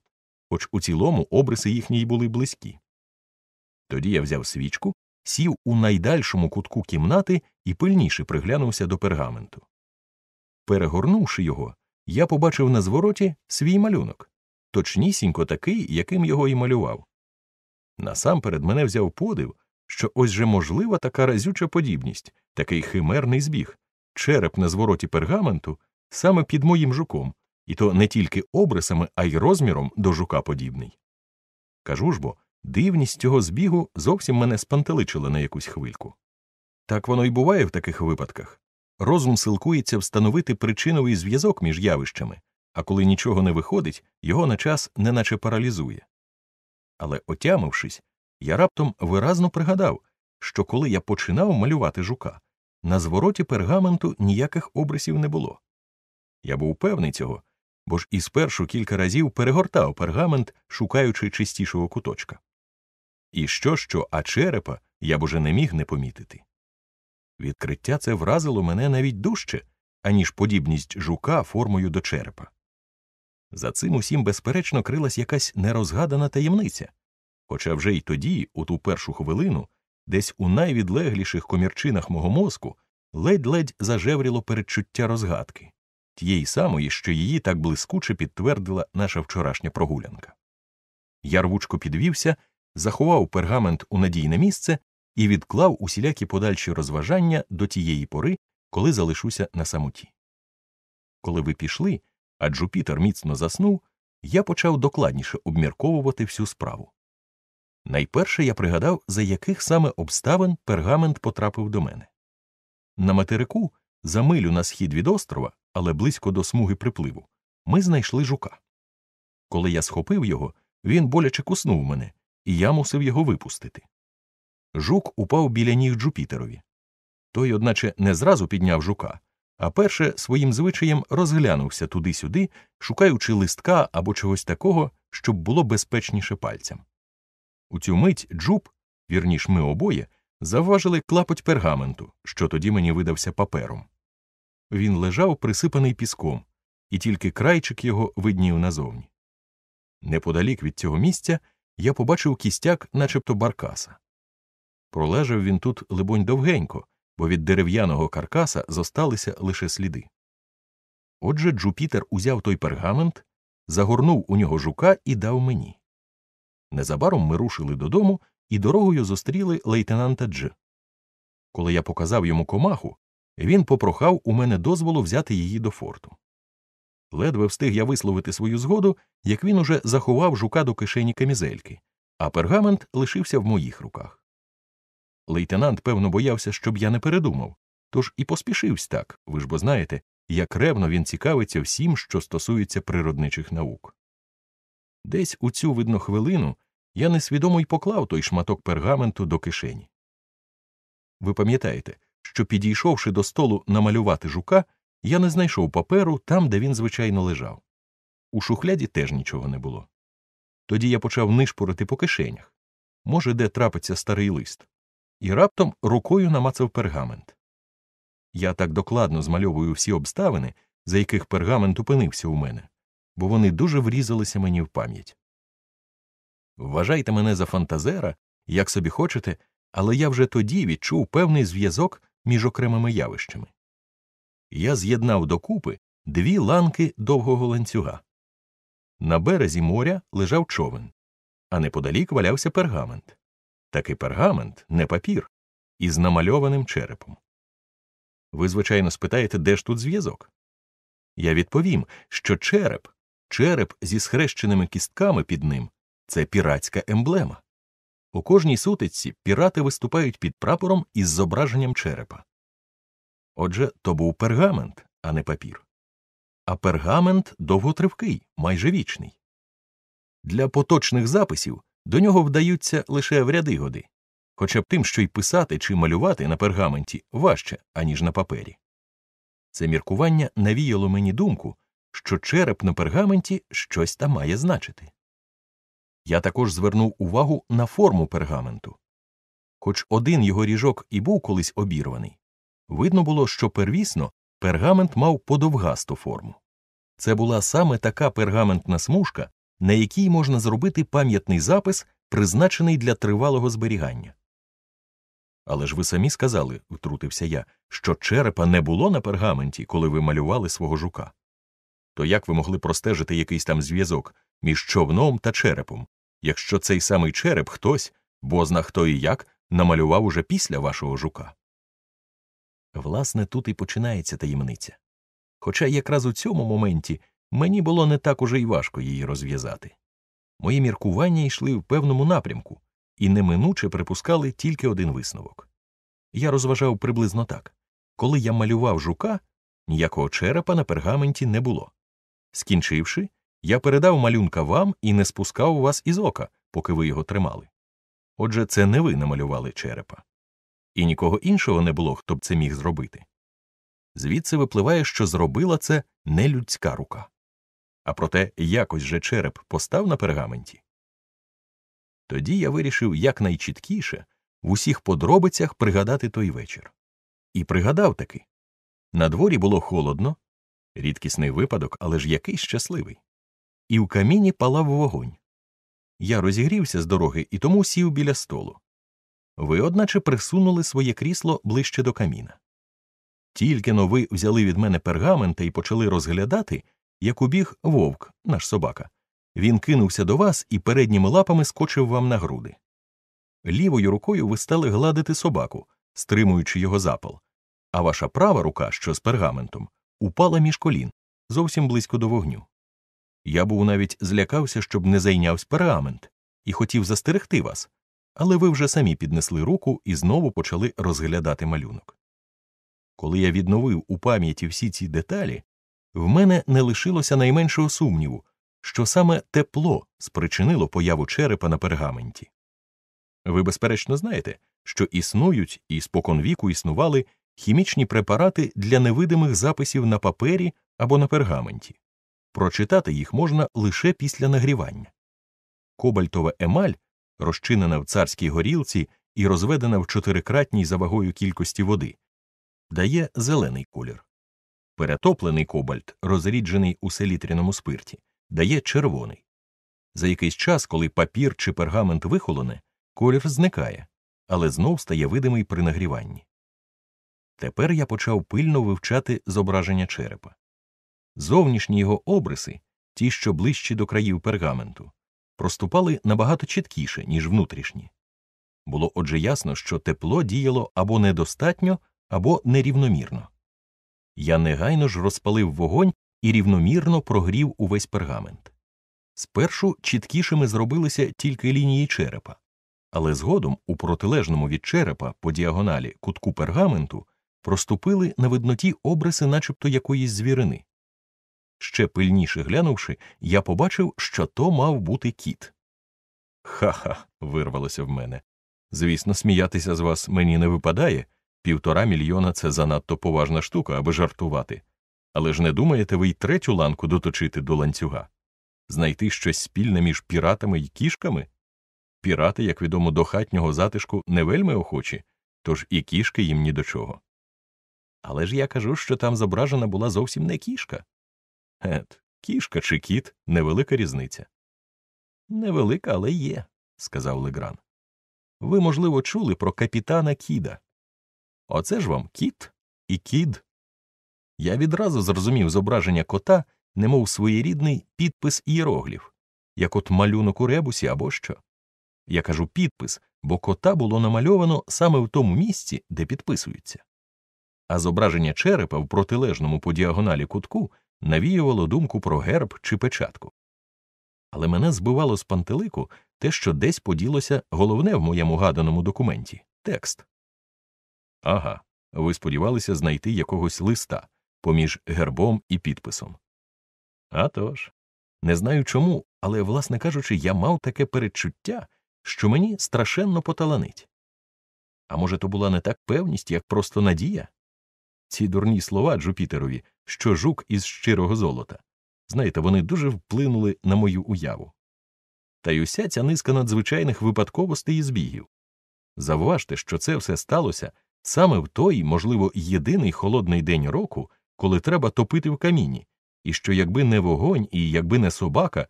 хоч у цілому обриси їхні були близькі. Тоді я взяв свічку, сів у найдальшому кутку кімнати і пильніше приглянувся до пергаменту. Перегорнувши його, я побачив на звороті свій малюнок, точнісінько такий, яким його і малював. Насамперед мене взяв подив, що ось же можлива така разюча подібність, такий химерний збіг, череп на звороті пергаменту саме під моїм жуком, і то не тільки обрисами, а й розміром до жука подібний. Кажу ж бо, дивність цього збігу зовсім мене спантеличила на якусь хвильку. Так воно й буває в таких випадках. Розум силкується встановити причиновий зв'язок між явищами, а коли нічого не виходить, його на час неначе паралізує. Але, отямившись, я раптом виразно пригадав, що коли я починав малювати жука, на звороті пергаменту ніяких обрисів не було. Я був певний цього, бо ж і спершу кілька разів перегортав пергамент, шукаючи чистішого куточка. І що, що, а черепа я б уже не міг не помітити. Відкриття це вразило мене навіть дужче, аніж подібність жука формою до черепа. За цим усім, безперечно, крилась якась нерозгадана таємниця, хоча вже й тоді, у ту першу хвилину, десь у найвідлегліших комірчинах мого мозку ледь-ледь зажевріло передчуття розгадки, тієї самої, що її так блискуче підтвердила наша вчорашня прогулянка. Я рвучко підвівся, заховав пергамент у надійне місце і відклав усілякі подальші розважання до тієї пори, коли залишуся на самоті. Коли ви пішли, а Джупітер міцно заснув, я почав докладніше обмірковувати всю справу. Найперше я пригадав, за яких саме обставин пергамент потрапив до мене. На материку, за милю на схід від острова, але близько до смуги припливу, ми знайшли жука. Коли я схопив його, він боляче куснув мене, і я мусив його випустити. Жук упав біля ніг Джупітерові. Той, одначе, не зразу підняв жука, а перше своїм звичаєм розглянувся туди-сюди, шукаючи листка або чогось такого, щоб було безпечніше пальцям. У цю мить Джуб, вірніш ми обоє, завважили клапоть пергаменту, що тоді мені видався папером. Він лежав присипаний піском, і тільки крайчик його виднів назовні. Неподалік від цього місця я побачив кістяк, начебто баркаса. Пролежав він тут, либонь, довгенько, бо від дерев'яного каркаса зосталися лише сліди. Отже, Джупітер узяв той пергамент, загорнув у нього жука і дав мені. Незабаром ми рушили додому і дорогою зустріли лейтенанта Дж. Коли я показав йому комаху, він попрохав у мене дозволу взяти її до форту. Ледве встиг я висловити свою згоду, як він уже заховав жука до кишені камізельки, а пергамент лишився в моїх руках. Лейтенант, певно, боявся, щоб я не передумав, тож і поспішився так, ви ж бо знаєте, як ревно він цікавиться всім, що стосується природничих наук. Десь у цю видно хвилину я несвідомо й поклав той шматок пергаменту до кишені. Ви пам'ятаєте, що, підійшовши до столу намалювати жука, я не знайшов паперу там, де він звичайно лежав. У шухляді теж нічого не було. Тоді я почав нишпорити по кишенях може, де трапиться старий лист, і раптом рукою намацав пергамент. Я так докладно змальовую всі обставини, за яких пергамент опинився у мене, бо вони дуже врізалися мені в пам'ять. Вважайте мене за фантазера, як собі хочете, але я вже тоді відчув певний зв'язок між окремими явищами. Я з'єднав докупи дві ланки довгого ланцюга. На березі моря лежав човен, а неподалік валявся пергамент. Такий пергамент не папір, із намальованим черепом. Ви, звичайно, спитаєте, де ж тут зв'язок? Я відповім, що череп, череп зі схрещеними кістками під ним це піратська емблема. У кожній сутичці пірати виступають під прапором із зображенням черепа. Отже, то був пергамент, а не папір. А пергамент довготривкий, майже вічний. Для поточних записів до нього вдаються лише в ряди годи, хоча б тим, що й писати чи малювати на пергаменті важче, аніж на папері. Це міркування навіяло мені думку, що череп на пергаменті щось там має значити. Я також звернув увагу на форму пергаменту. Хоч один його ріжок і був колись обірваний, видно було, що первісно пергамент мав подовгасту форму. Це була саме така пергаментна смужка, на якій можна зробити пам'ятний запис, призначений для тривалого зберігання. Але ж ви самі сказали, втрутився я, що черепа не було на пергаменті, коли ви малювали свого жука. То як ви могли простежити якийсь там зв'язок між човном та черепом, якщо цей самий череп хтось, бозна хто і як, намалював уже після вашого жука? Власне, тут і починається таємниця. Хоча якраз у цьому моменті мені було не так уже й важко її розв'язати. Мої міркування йшли в певному напрямку і неминуче припускали тільки один висновок. Я розважав приблизно так коли я малював жука, ніякого черепа на пергаменті не було. Скінчивши, я передав малюнка вам і не спускав вас із ока, поки ви його тримали. Отже, це не ви намалювали черепа. І нікого іншого не було, хто б це міг зробити. Звідси випливає, що зробила це не людська рука. А проте якось же череп постав на пергаменті. Тоді я вирішив якнайчіткіше в усіх подробицях пригадати той вечір. І пригадав таки на дворі було холодно, рідкісний випадок, але ж який щасливий. І в каміні палав вогонь. Я розігрівся з дороги і тому сів біля столу. Ви, одначе, присунули своє крісло ближче до каміна. Тільки но ви взяли від мене пергамента і почали розглядати, як убіг вовк, наш собака. Він кинувся до вас і передніми лапами скочив вам на груди. Лівою рукою ви стали гладити собаку, стримуючи його запал, а ваша права рука, що з пергаментом, упала між колін, зовсім близько до вогню. Я був навіть злякався, щоб не зайнявся пергамент, і хотів застерегти вас, але ви вже самі піднесли руку і знову почали розглядати малюнок. Коли я відновив у пам'яті всі ці деталі, в мене не лишилося найменшого сумніву, що саме тепло спричинило появу черепа на пергаменті. Ви, безперечно, знаєте, що існують і споконвіку існували хімічні препарати для невидимих записів на папері або на пергаменті. Прочитати їх можна лише після нагрівання. Кобальтова емаль, розчинена в царській горілці і розведена в чотирикратній за вагою кількості води, дає зелений колір. Перетоплений кобальт, розріджений у селітряному спирті, дає червоний. За якийсь час, коли папір чи пергамент вихолоне, колір зникає, але знов стає видимий при нагріванні. Тепер я почав пильно вивчати зображення черепа. Зовнішні його обриси, ті, що ближчі до країв пергаменту, проступали набагато чіткіше, ніж внутрішні. Було отже ясно, що тепло діяло або недостатньо, або нерівномірно. Я негайно ж розпалив вогонь і рівномірно прогрів увесь пергамент. Спершу чіткішими зробилися тільки лінії черепа, але згодом у протилежному від черепа по діагоналі кутку пергаменту проступили на видноті обриси начебто якоїсь звірини. Ще пильніше глянувши, я побачив, що то мав бути кіт. Ха ха. вирвалося в мене. Звісно, сміятися з вас мені не випадає. Півтора мільйона це занадто поважна штука, аби жартувати. Але ж не думаєте ви й третю ланку доточити до ланцюга? Знайти щось спільне між піратами й кішками? Пірати, як відомо, до хатнього затишку не вельми охочі, тож і кішки їм ні до чого. Але ж я кажу, що там зображена була зовсім не кішка. Ет, кішка чи кіт невелика різниця. Невелика, але є, сказав Легран. Ви, можливо, чули про капітана Кіда. Оце ж вам кіт і кід. Я відразу зрозумів зображення кота, немов своєрідний підпис ієрогліф, як от малюнок у ребусі або що. Я кажу підпис, бо кота було намальовано саме в тому місці, де підписуються. А зображення черепа в протилежному по діагоналі кутку навіювало думку про герб чи печатку. Але мене збивало з пантелику те, що десь поділося головне в моєму гаданому документі текст. Ага, ви сподівалися знайти якогось листа поміж гербом і підписом. А тож. не знаю чому, але, власне кажучи, я мав таке передчуття, що мені страшенно поталанить. А може, то була не так певність, як просто надія? Ці дурні слова Джупітерові, що жук із щирого золота. Знаєте, вони дуже вплинули на мою уяву. Та й уся ця низка надзвичайних випадковостей і збігів. Завважте, що це все сталося саме в той, можливо, єдиний холодний день року, коли треба топити в каміні, і що якби не вогонь, і якби не собака,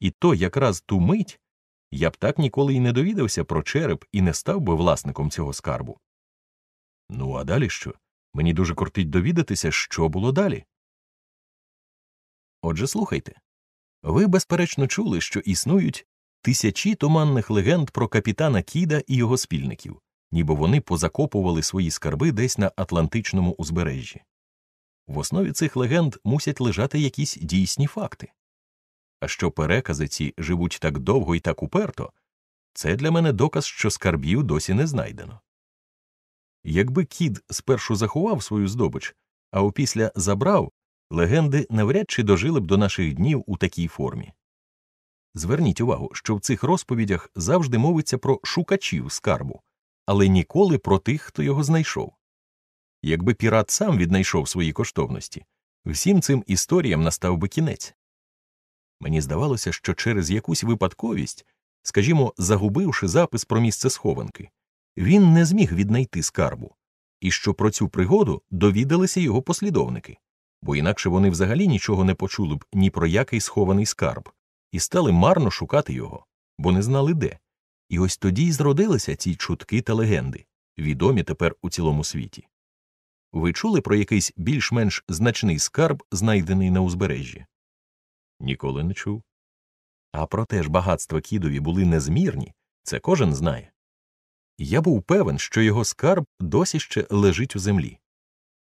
і то якраз ту мить я б так ніколи й не довідався про череп і не став би власником цього скарбу. Ну, а далі що? Мені дуже кортить довідатися, що було далі. Отже, слухайте ви, безперечно, чули, що існують тисячі туманних легенд про капітана Кіда і його спільників, ніби вони позакопували свої скарби десь на Атлантичному узбережжі. В основі цих легенд мусять лежати якісь дійсні факти. А що перекази ці живуть так довго і так уперто, це для мене доказ, що скарбів досі не знайдено. Якби кід спершу заховав свою здобич, а опісля забрав, легенди навряд чи дожили б до наших днів у такій формі. Зверніть увагу, що в цих розповідях завжди мовиться про шукачів скарбу, але ніколи про тих, хто його знайшов. Якби пірат сам віднайшов свої коштовності, всім цим історіям настав би кінець. Мені здавалося, що через якусь випадковість, скажімо, загубивши запис про місце схованки, він не зміг віднайти скарбу, і що про цю пригоду довідалися його послідовники, бо інакше вони взагалі нічого не почули б ні про який схований скарб, і стали марно шукати його, бо не знали де. І ось тоді й зродилися ці чутки та легенди, відомі тепер у цілому світі. Ви чули про якийсь більш-менш значний скарб, знайдений на узбережжі? Ніколи не чув. А проте ж багатства кідові були незмірні, це кожен знає. Я був певен, що його скарб досі ще лежить у землі.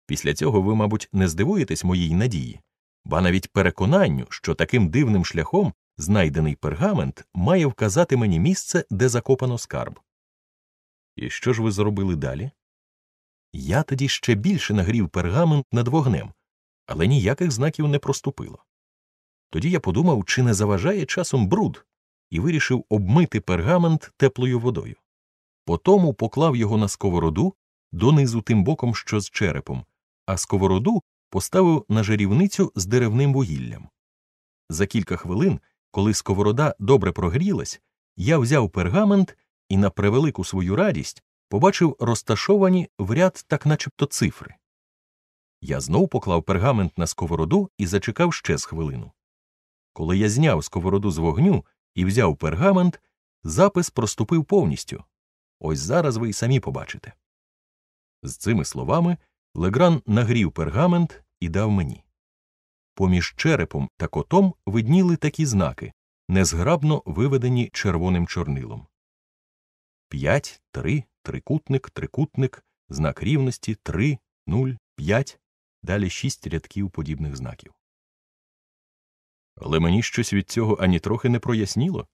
Після цього ви, мабуть, не здивуєтесь моїй надії, ба навіть переконанню, що таким дивним шляхом знайдений пергамент має вказати мені місце, де закопано скарб. І що ж ви зробили далі? Я тоді ще більше нагрів пергамент над вогнем, але ніяких знаків не проступило. Тоді я подумав, чи не заважає часом бруд, і вирішив обмити пергамент теплою водою. Потому поклав його на сковороду донизу тим боком, що з черепом, а сковороду поставив на жарівницю з деревним вугіллям. За кілька хвилин, коли сковорода добре прогрілась, я взяв пергамент і, на превелику свою радість, побачив розташовані в ряд так начебто цифри. Я знов поклав пергамент на сковороду і зачекав ще з хвилину. Коли я зняв сковороду з вогню і взяв пергамент, запис проступив повністю. Ось зараз ви й самі побачите. З цими словами Легран нагрів пергамент і дав мені. Поміж черепом та котом видніли такі знаки, незграбно виведені червоним чорнилом. П'ять, три, трикутник, трикутник, знак рівності, три, нуль, п'ять, далі шість рядків подібних знаків. Але мені щось від цього ані трохи не проясніло,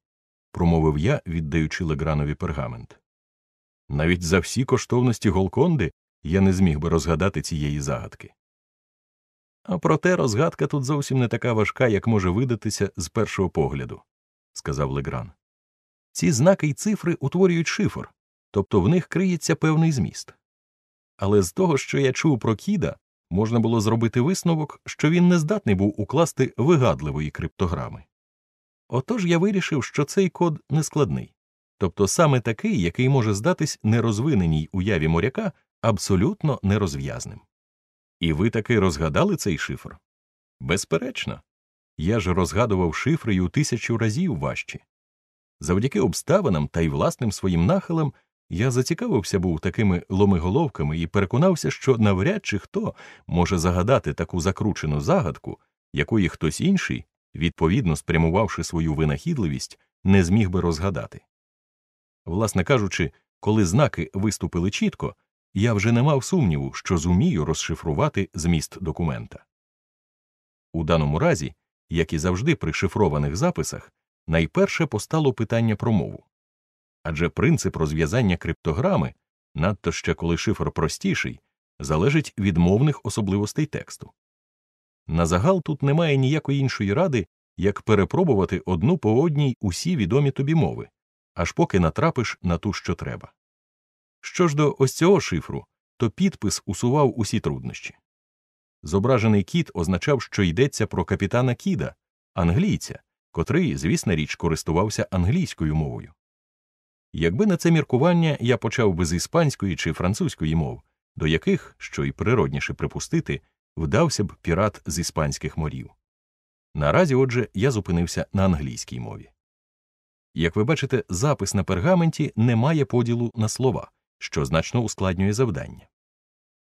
промовив я, віддаючи Легранові пергамент. Навіть за всі коштовності Голконди я не зміг би розгадати цієї загадки. А проте розгадка тут зовсім не така важка, як може видатися з першого погляду, сказав Легран. Ці знаки й цифри утворюють шифр, тобто в них криється певний зміст. Але з того, що я чув про кіда, можна було зробити висновок, що він не здатний був укласти вигадливої криптограми. Отож я вирішив, що цей код нескладний, тобто саме такий, який може здатись нерозвиненій уяві моряка абсолютно нерозв'язним. І ви таки розгадали цей шифр? Безперечно. Я ж розгадував шифри й у тисячу разів важчі. Завдяки обставинам та й власним своїм нахилам я зацікавився був такими ломиголовками і переконався, що навряд чи хто може загадати таку закручену загадку, якої хтось інший, відповідно спрямувавши свою винахідливість, не зміг би розгадати. Власне кажучи, коли знаки виступили чітко, я вже не мав сумніву, що зумію розшифрувати зміст документа. У даному разі, як і завжди при шифрованих записах, найперше постало питання про мову. Адже принцип розв'язання криптограми, надто ще коли шифр простіший, залежить від мовних особливостей тексту. На загал тут немає ніякої іншої ради, як перепробувати одну по одній усі відомі тобі мови, аж поки натрапиш на ту, що треба. Що ж до ось цього шифру, то підпис усував усі труднощі. Зображений кіт означав, що йдеться про капітана Кіда, англійця, котрий, звісна річ, користувався англійською мовою. Якби на це міркування я почав би з іспанської чи французької мов, до яких, що й природніше припустити, вдався б пірат з іспанських морів. Наразі, отже, я зупинився на англійській мові. Як ви бачите, запис на пергаменті не має поділу на слова, що значно ускладнює завдання.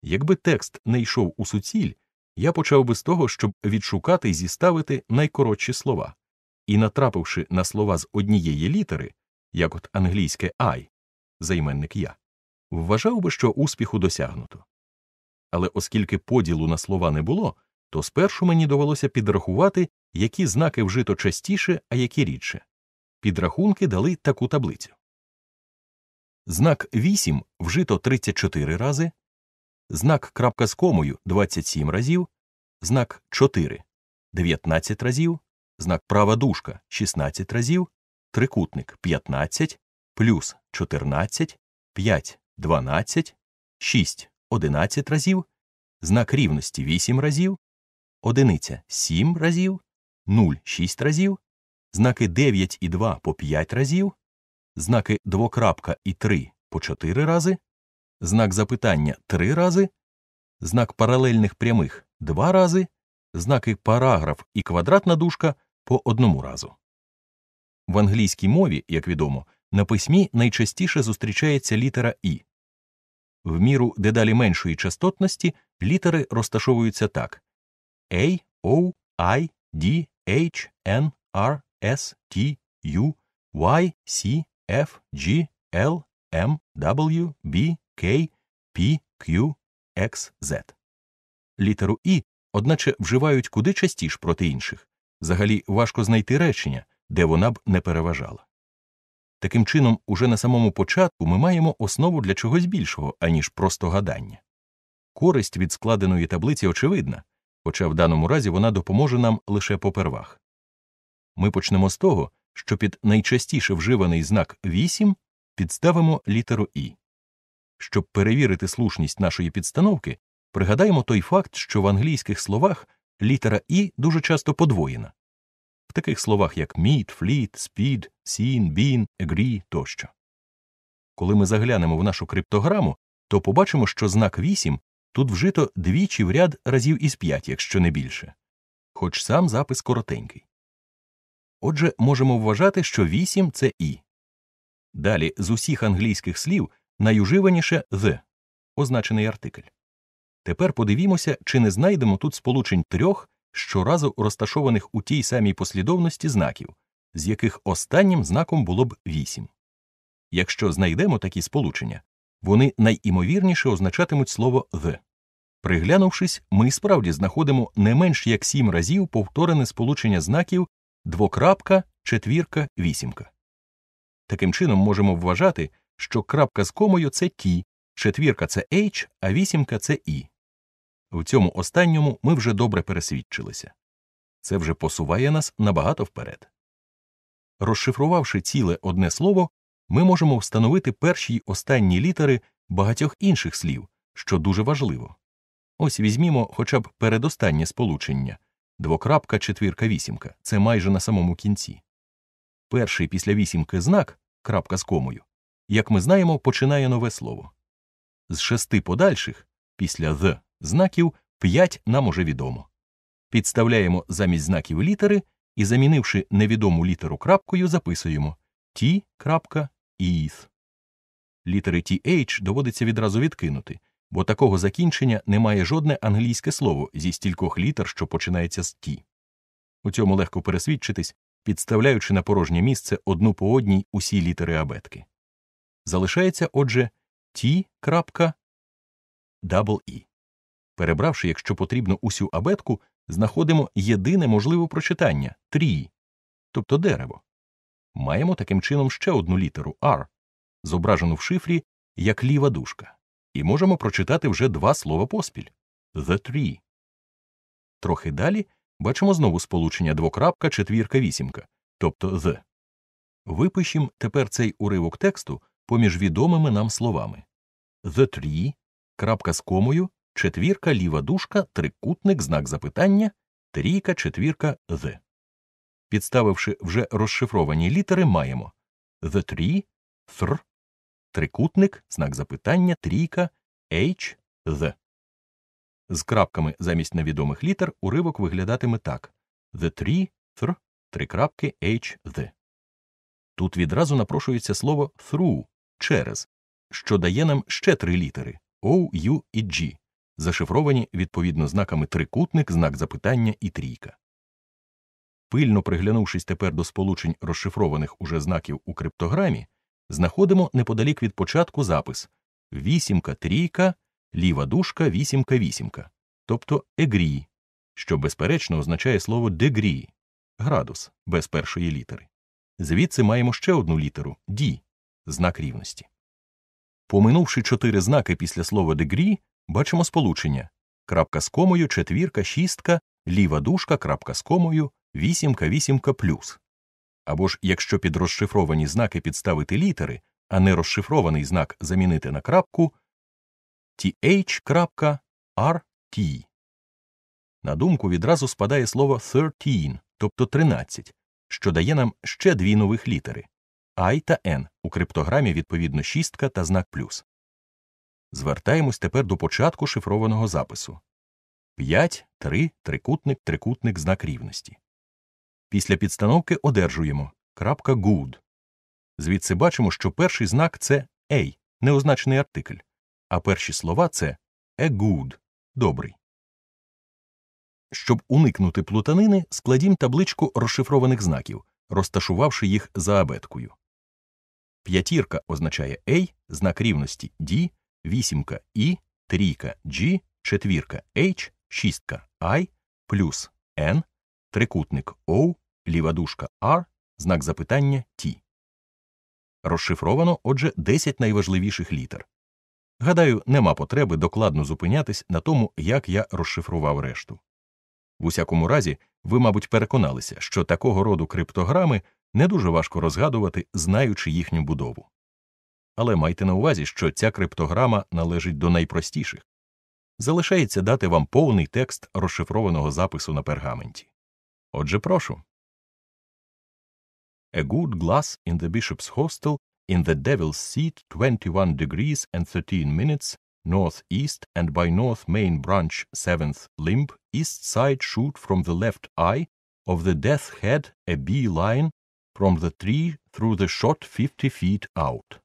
Якби текст не йшов у суціль, я почав би з того, щоб відшукати і зіставити найкоротші слова, і, натрапивши на слова з однієї літери, як от англійське I, займенник я, вважав би, що успіху досягнуто. Але оскільки поділу на слова не було, то спершу мені довелося підрахувати, які знаки вжито частіше, а які рідше. Підрахунки дали таку таблицю. Знак 8 вжито 34 рази, знак крапка з комою 27 разів, знак 4 19 разів, знак права дужка 16 разів, трикутник 15, плюс 14, 5 12, 6 11 разів, знак рівності 8 разів, одиниця 7 разів, 0 6 разів, знаки 9 і 2 по 5 разів, знаки двокрапка і 3 по 4 рази, знак запитання 3 рази, знак паралельних прямих 2 рази, знаки параграф і квадратна дужка по одному разу. В англійській мові, як відомо, на письмі найчастіше зустрічається літера І. В міру дедалі меншої частотності літери розташовуються так A, O, I, D, H, N, R, S, T, U, Y, C, F, G, L, M, W, B, K, P, Q, X, Z. Літеру І, одначе, вживають куди частіше проти інших. Взагалі важко знайти речення, де вона б не переважала. Таким чином, уже на самому початку ми маємо основу для чогось більшого, аніж просто гадання. Користь від складеної таблиці очевидна, хоча в даному разі вона допоможе нам лише попервах. Ми почнемо з того, що під найчастіше вживаний знак 8 підставимо літеру І. Щоб перевірити слушність нашої підстановки, пригадаємо той факт, що в англійських словах літера І дуже часто подвоєна в таких словах як meet, fleet, speed, seen, been, agree тощо. Коли ми заглянемо в нашу криптограму, то побачимо, що знак 8 тут вжито двічі в ряд разів із 5, якщо не більше, хоч сам запис коротенький. Отже, можемо вважати, що 8 це і. Далі з усіх англійських слів найуживаніше the означений артикль. Тепер подивімося, чи не знайдемо тут сполучень трьох щоразу розташованих у тій самій послідовності знаків, з яких останнім знаком було б 8. Якщо знайдемо такі сполучення, вони найімовірніше означатимуть слово the. Приглянувшись, ми справді знаходимо не менш як сім разів повторене сполучення знаків двокрапка, четвірка, вісімка. Таким чином можемо вважати, що крапка з комою це T, четвірка це H, а вісімка це І. В цьому останньому ми вже добре пересвідчилися. Це вже посуває нас набагато вперед. Розшифрувавши ціле одне слово, ми можемо встановити перші й останні літери багатьох інших слів, що дуже важливо. Ось візьмімо хоча б передостаннє сполучення двокрапка, четвірка, вісімка це майже на самому кінці. Перший після вісімки знак крапка з комою, як ми знаємо, починає нове слово. З шести подальших після «the» знаків 5 нам уже відомо. Підставляємо замість знаків літери і, замінивши невідому літеру крапкою, записуємо T. «eth». Літери TH доводиться відразу відкинути, бо такого закінчення немає жодне англійське слово зі стількох літер, що починається з T. У цьому легко пересвідчитись, підставляючи на порожнє місце одну по одній усі літери абетки. Залишається, отже, T. «e». Перебравши, якщо потрібно, усю абетку, знаходимо єдине можливе прочитання трії, тобто дерево, Маємо таким чином ще одну літеру R, зображену в шифрі як ліва дужка, і можемо прочитати вже два слова поспіль The Tree. Трохи далі бачимо знову сполучення двокрапка четвірка вісімка, тобто the. Випишімо тепер цей уривок тексту поміж відомими нам словами The Tree, крапка з комою, четвірка ліва дужка, трикутник, знак запитання, трійка, четвірка the. Підставивши вже розшифровані літери, маємо The Tree, Thr, трикутник, знак запитання, трійка, H, the. З крапками замість невідомих літер уривок виглядатиме так The tree, thr, три крапки, H, the. Тут відразу напрошується слово through через, що дає нам ще три літери O, U і G, зашифровані відповідно знаками трикутник, знак запитання і трійка. Пильно приглянувшись тепер до сполучень розшифрованих уже знаків у криптограмі, знаходимо неподалік від початку запис вісімка трійка, ліва дужка вісімка вісімка, тобто егрі, що безперечно означає слово дегрі градус без першої літери. Звідси маємо ще одну літеру D знак рівності. Поминувши чотири знаки після слова дегрі, бачимо сполучення крапка з комою, четвірка, шістка, ліва дужка, крапка з комою, вісімка, вісімка плюс. Або ж якщо під розшифровані знаки підставити літери, а не розшифрований знак замінити на крапку th.rt. На думку відразу спадає слово 13, тобто 13, що дає нам ще дві нових літери I та N у криптограмі відповідно шістка та знак плюс. Звертаємось тепер до початку шифрованого запису 5, 3, трикутник, трикутник, знак рівності. Після підстановки одержуємо крапка good. Звідси бачимо, що перший знак це A, неозначений артикль, а перші слова це a good добрий. Щоб уникнути плутанини, складім табличку розшифрованих знаків, розташувавши їх за абеткою. П'ятірка означає A, знак рівності D, вісімка І, трійка G, четвірка H, шістка I, плюс N, трикутник O, ліва дужка R, знак запитання T. Розшифровано, отже, 10 найважливіших літер. Гадаю, нема потреби докладно зупинятись на тому, як я розшифрував решту. В усякому разі, ви, мабуть, переконалися, що такого роду криптограми не дуже важко розгадувати, знаючи їхню будову. Але майте на увазі, що ця криптограма належить до найпростіших. Залишається дати вам повний текст розшифрованого запису на пергаменті. Отже, прошу. A good glass in the bishop's hostel in the devil's seat 21 degrees and 13 minutes northeast and by north main branch 7th limb east side shoot from the left eye of the death head a bee line from the tree through the shot 50 feet out.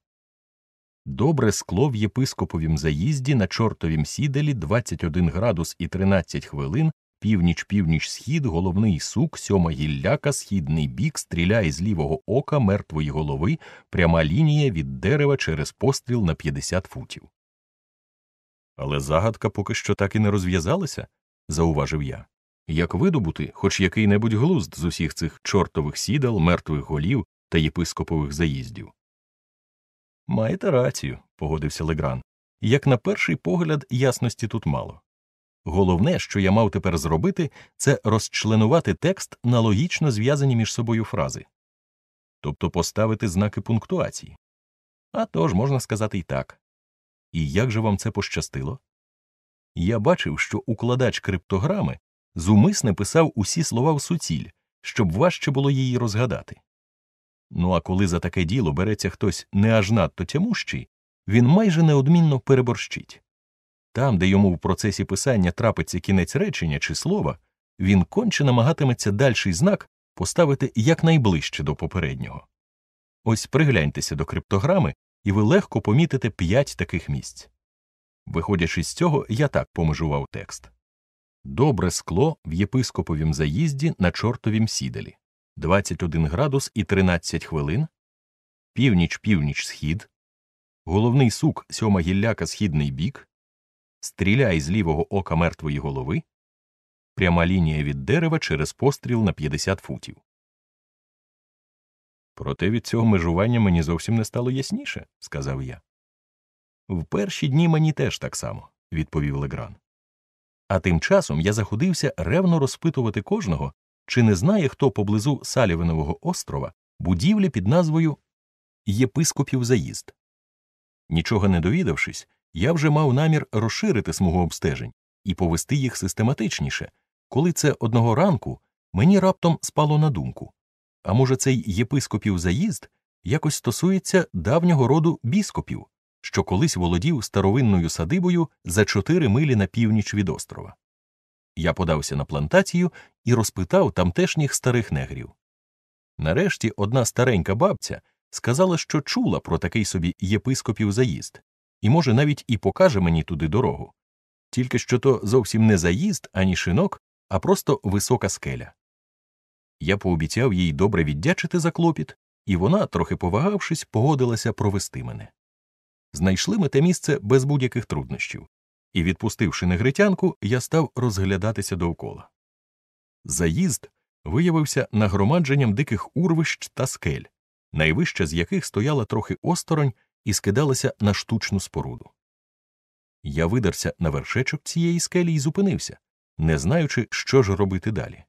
Добре скло в єпископовім заїзді на чортовім сіделі 21 градус і 13 хвилин, північ північ схід, головний сук, сьома гілляка, східний бік, стріляє з лівого ока мертвої голови, пряма лінія від дерева через постріл на 50 футів. Але загадка поки що так і не розв'язалася, зауважив я. Як видобути хоч який небудь глузд з усіх цих чортових сідал, мертвих голів та єпископових заїздів? Маєте рацію, погодився Легран. Як на перший погляд, ясності тут мало. Головне, що я мав тепер зробити, це розчленувати текст на логічно зв'язані між собою фрази, тобто поставити знаки пунктуації. А тож, можна сказати і так. І як же вам це пощастило? Я бачив, що укладач криптограми зумисне писав усі слова в суціль, щоб важче було її розгадати. Ну а коли за таке діло береться хтось не аж надто тямущий, він майже неодмінно переборщить. Там, де йому в процесі писання трапиться кінець речення чи слова, він конче намагатиметься дальший знак поставити якнайближче до попереднього. Ось пригляньтеся до криптограми, і ви легко помітите п'ять таких місць. Виходячи з цього, я так помежував текст. Добре скло в єпископовім заїзді на чортовім сіделі 21 градус і 13 хвилин, північ північ схід, головний сук сьома гілляка східний бік, стріляй з лівого ока мертвої голови, пряма лінія від дерева через постріл на 50 футів. Проте від цього межування мені зовсім не стало ясніше, сказав я. В перші дні мені теж так само, відповів Легран. А тим часом я заходився ревно розпитувати кожного, чи не знає хто поблизу Салівинового острова будівлі під назвою Єпископів заїзд. Нічого не довідавшись, я вже мав намір розширити смугу обстежень і повести їх систематичніше, коли це одного ранку мені раптом спало на думку. А може, цей єпископів заїзд якось стосується давнього роду біскопів, що колись володів старовинною садибою за чотири милі на північ від острова. Я подався на плантацію і розпитав тамтешніх старих негрів. Нарешті одна старенька бабця сказала, що чула про такий собі єпископів заїзд, і, може, навіть і покаже мені туди дорогу. Тільки що то зовсім не заїзд, ані шинок, а просто висока скеля. Я пообіцяв їй добре віддячити за клопіт, і вона, трохи повагавшись, погодилася провести мене. Знайшли ми те місце без будь-яких труднощів, і, відпустивши негритянку, я став розглядатися довкола. Заїзд виявився нагромадженням диких урвищ та скель, найвища з яких стояла трохи осторонь і скидалася на штучну споруду. Я видерся на вершечок цієї скелі і зупинився, не знаючи, що ж робити далі.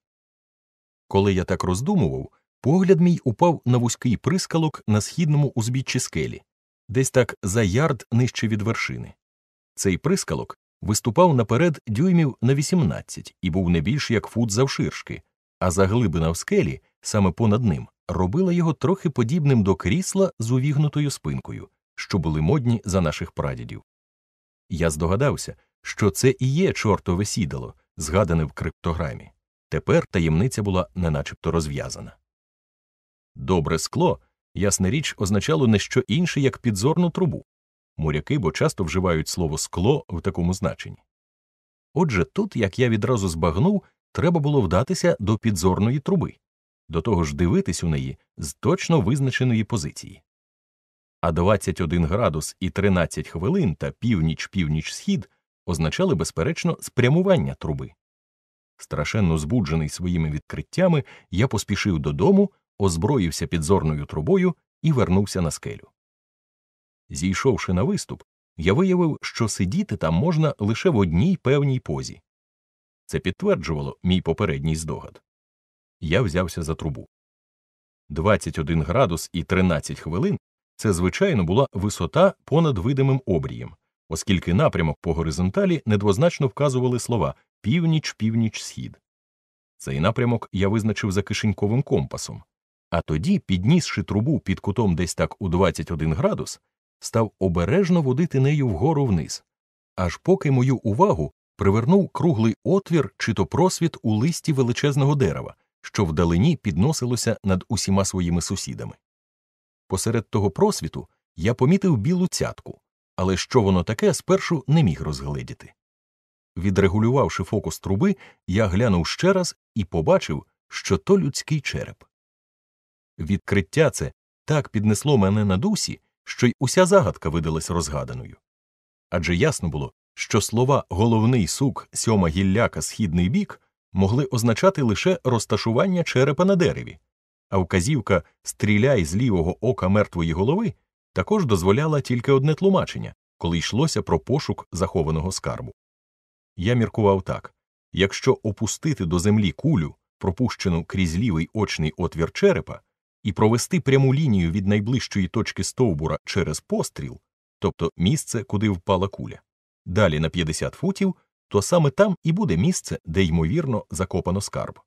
Коли я так роздумував, погляд мій упав на вузький прискалок на східному узбіччі скелі, десь так за ярд нижче від вершини. Цей прискалок виступав наперед дюймів на 18 і був не більш як фут завширшки, а заглибина в скелі, саме понад ним, робила його трохи подібним до крісла з увігнутою спинкою, що були модні за наших прадідів. Я здогадався, що це і є чортове сідало, згадане в криптограмі. Тепер таємниця була неначебто розв'язана. Добре скло, ясна річ, означало не що інше, як підзорну трубу. Моряки бо часто вживають слово скло в такому значенні. Отже, тут, як я відразу збагнув, треба було вдатися до підзорної труби, до того ж дивитись у неї з точно визначеної позиції. А 21 градус і 13 хвилин та північ північ схід означали, безперечно, спрямування труби. Страшенно збуджений своїми відкриттями, я поспішив додому, озброївся підзорною трубою і вернувся на скелю. Зійшовши на виступ, я виявив, що сидіти там можна лише в одній певній позі. Це підтверджувало мій попередній здогад. Я взявся за трубу. 21 градус і 13 хвилин це, звичайно, була висота понад видимим обрієм, оскільки напрямок по горизонталі недвозначно вказували слова північ, північ, схід. Цей напрямок я визначив за кишеньковим компасом, а тоді, піднісши трубу під кутом десь так у 21 градус, став обережно водити нею вгору вниз, аж поки мою увагу привернув круглий отвір чи то просвіт у листі величезного дерева, що вдалині підносилося над усіма своїми сусідами. Посеред того просвіту я помітив білу цятку, але що воно таке, спершу не міг розгледіти. Відрегулювавши фокус труби, я глянув ще раз і побачив, що то людський череп. Відкриття це так піднесло мене на дусі, що й уся загадка видалась розгаданою. Адже ясно було, що слова головний сук, сьома гілляка, східний бік могли означати лише розташування черепа на дереві, а вказівка стріляй з лівого ока мертвої голови також дозволяла тільки одне тлумачення, коли йшлося про пошук захованого скарбу. Я міркував так якщо опустити до землі кулю, пропущену крізь лівий очний отвір черепа, і провести пряму лінію від найближчої точки стовбура через постріл, тобто місце, куди впала куля, далі на 50 футів, то саме там і буде місце, де ймовірно закопано скарб.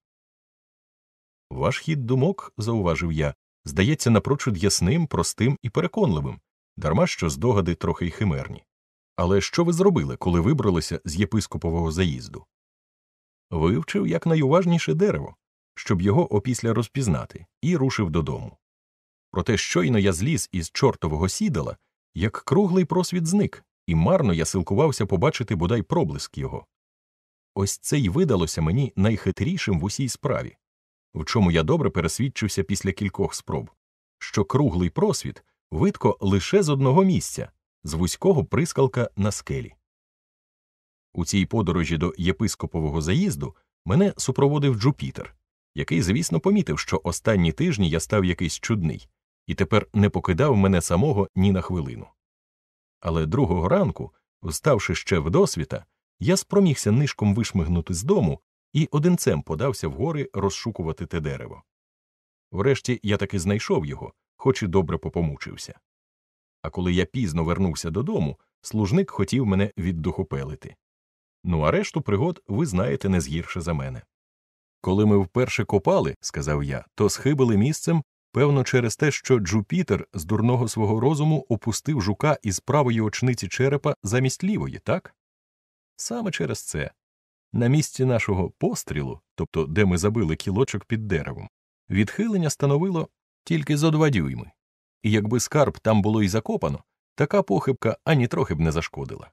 Ваш хід думок, зауважив я, здається напрочуд ясним, простим і переконливим, дарма що здогади трохи й химерні. Але що ви зробили, коли вибралися з єпископового заїзду? Вивчив як найуважніше дерево, щоб його опісля розпізнати, і рушив додому. Проте щойно я зліз із чортового сідала, як круглий просвіт зник, і марно я силкувався побачити бодай проблиск його. Ось це й видалося мені найхитрішим в усій справі, в чому я добре пересвідчився після кількох спроб, що круглий просвіт видко лише з одного місця, з вузького прискалка на скелі. У цій подорожі до єпископового заїзду мене супроводив Джупітер, який, звісно, помітив, що останні тижні я став якийсь чудний, і тепер не покидав мене самого ні на хвилину. Але другого ранку, вставши ще вдосвіта, я спромігся нишком вишмигнути з дому і одинцем подався в гори розшукувати те дерево. Врешті я таки знайшов його, хоч і добре попомучився. А коли я пізно вернувся додому, служник хотів мене віддухопелити. Ну а решту пригод ви знаєте не згірше за мене. Коли ми вперше копали, сказав я, то схибили місцем, певно, через те, що Джупітер з дурного свого розуму опустив жука із правої очниці черепа замість лівої, так? Саме через це. На місці нашого пострілу, тобто де ми забили кілочок під деревом, відхилення становило тільки зо два дюйми, і якби скарб там було й закопано, така похибка ані трохи б не зашкодила.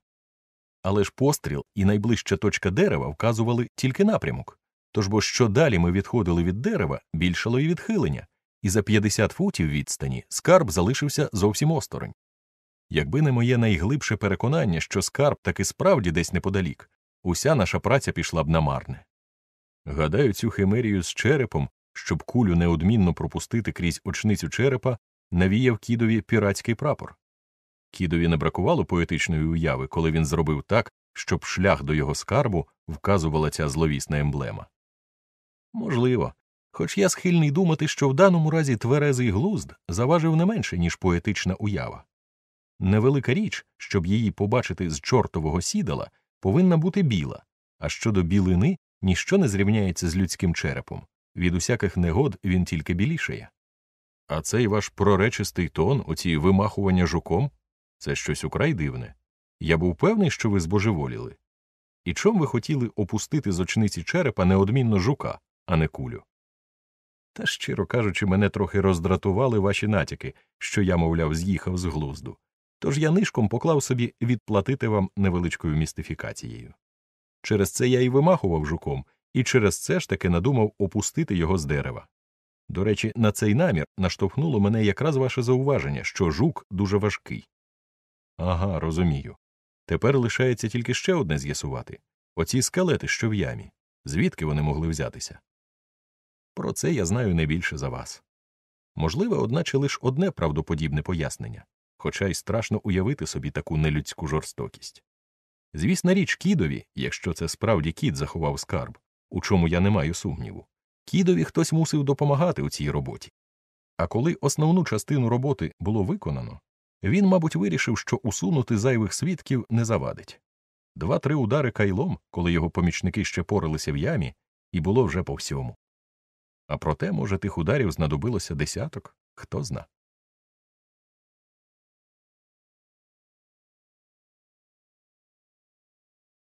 Але ж постріл і найближча точка дерева вказували тільки напрямок. Тож бо що далі ми відходили від дерева, більшало і відхилення, і за 50 футів відстані скарб залишився зовсім осторонь. Якби не моє найглибше переконання, що скарб таки справді десь неподалік, уся наша праця пішла б на марне. Гадаю, цю химерію з черепом, щоб кулю неодмінно пропустити крізь очницю черепа, навіяв кідові піратський прапор. Кідові не бракувало поетичної уяви, коли він зробив так, щоб шлях до його скарбу вказувала ця зловісна емблема. Можливо, хоч я схильний думати, що в даному разі тверезий глузд заважив не менше, ніж поетична уява. Невелика річ, щоб її побачити з чортового сідала, повинна бути біла, а щодо білини ніщо не зрівняється з людським черепом від усяких негод він тільки білішає. А цей ваш проречистий тон, оці вимахування жуком, це щось украй дивне. Я був певний, що ви збожеволіли. І чом ви хотіли опустити з очниці черепа неодмінно жука, а не кулю? Та, щиро кажучи, мене трохи роздратували ваші натяки, що я, мовляв, з'їхав з глузду. Тож я нишком поклав собі відплатити вам невеличкою містифікацією. Через це я й вимахував жуком, і через це ж таки надумав опустити його з дерева. До речі, на цей намір наштовхнуло мене якраз ваше зауваження, що жук дуже важкий. Ага, розумію. Тепер лишається тільки ще одне з'ясувати оці скелети, що в ямі. Звідки вони могли взятися? Про це я знаю не більше за вас. Можливе, одначе лише одне правдоподібне пояснення, хоча й страшно уявити собі таку нелюдську жорстокість. Звісна річ, кідові, якщо це справді кіт заховав скарб, у чому я не маю сумніву, кідові хтось мусив допомагати у цій роботі. А коли основну частину роботи було виконано, він, мабуть, вирішив, що усунути зайвих свідків не завадить. Два-три удари кайлом, коли його помічники ще поралися в ямі, і було вже по всьому. А проте, може, тих ударів знадобилося десяток, хто зна.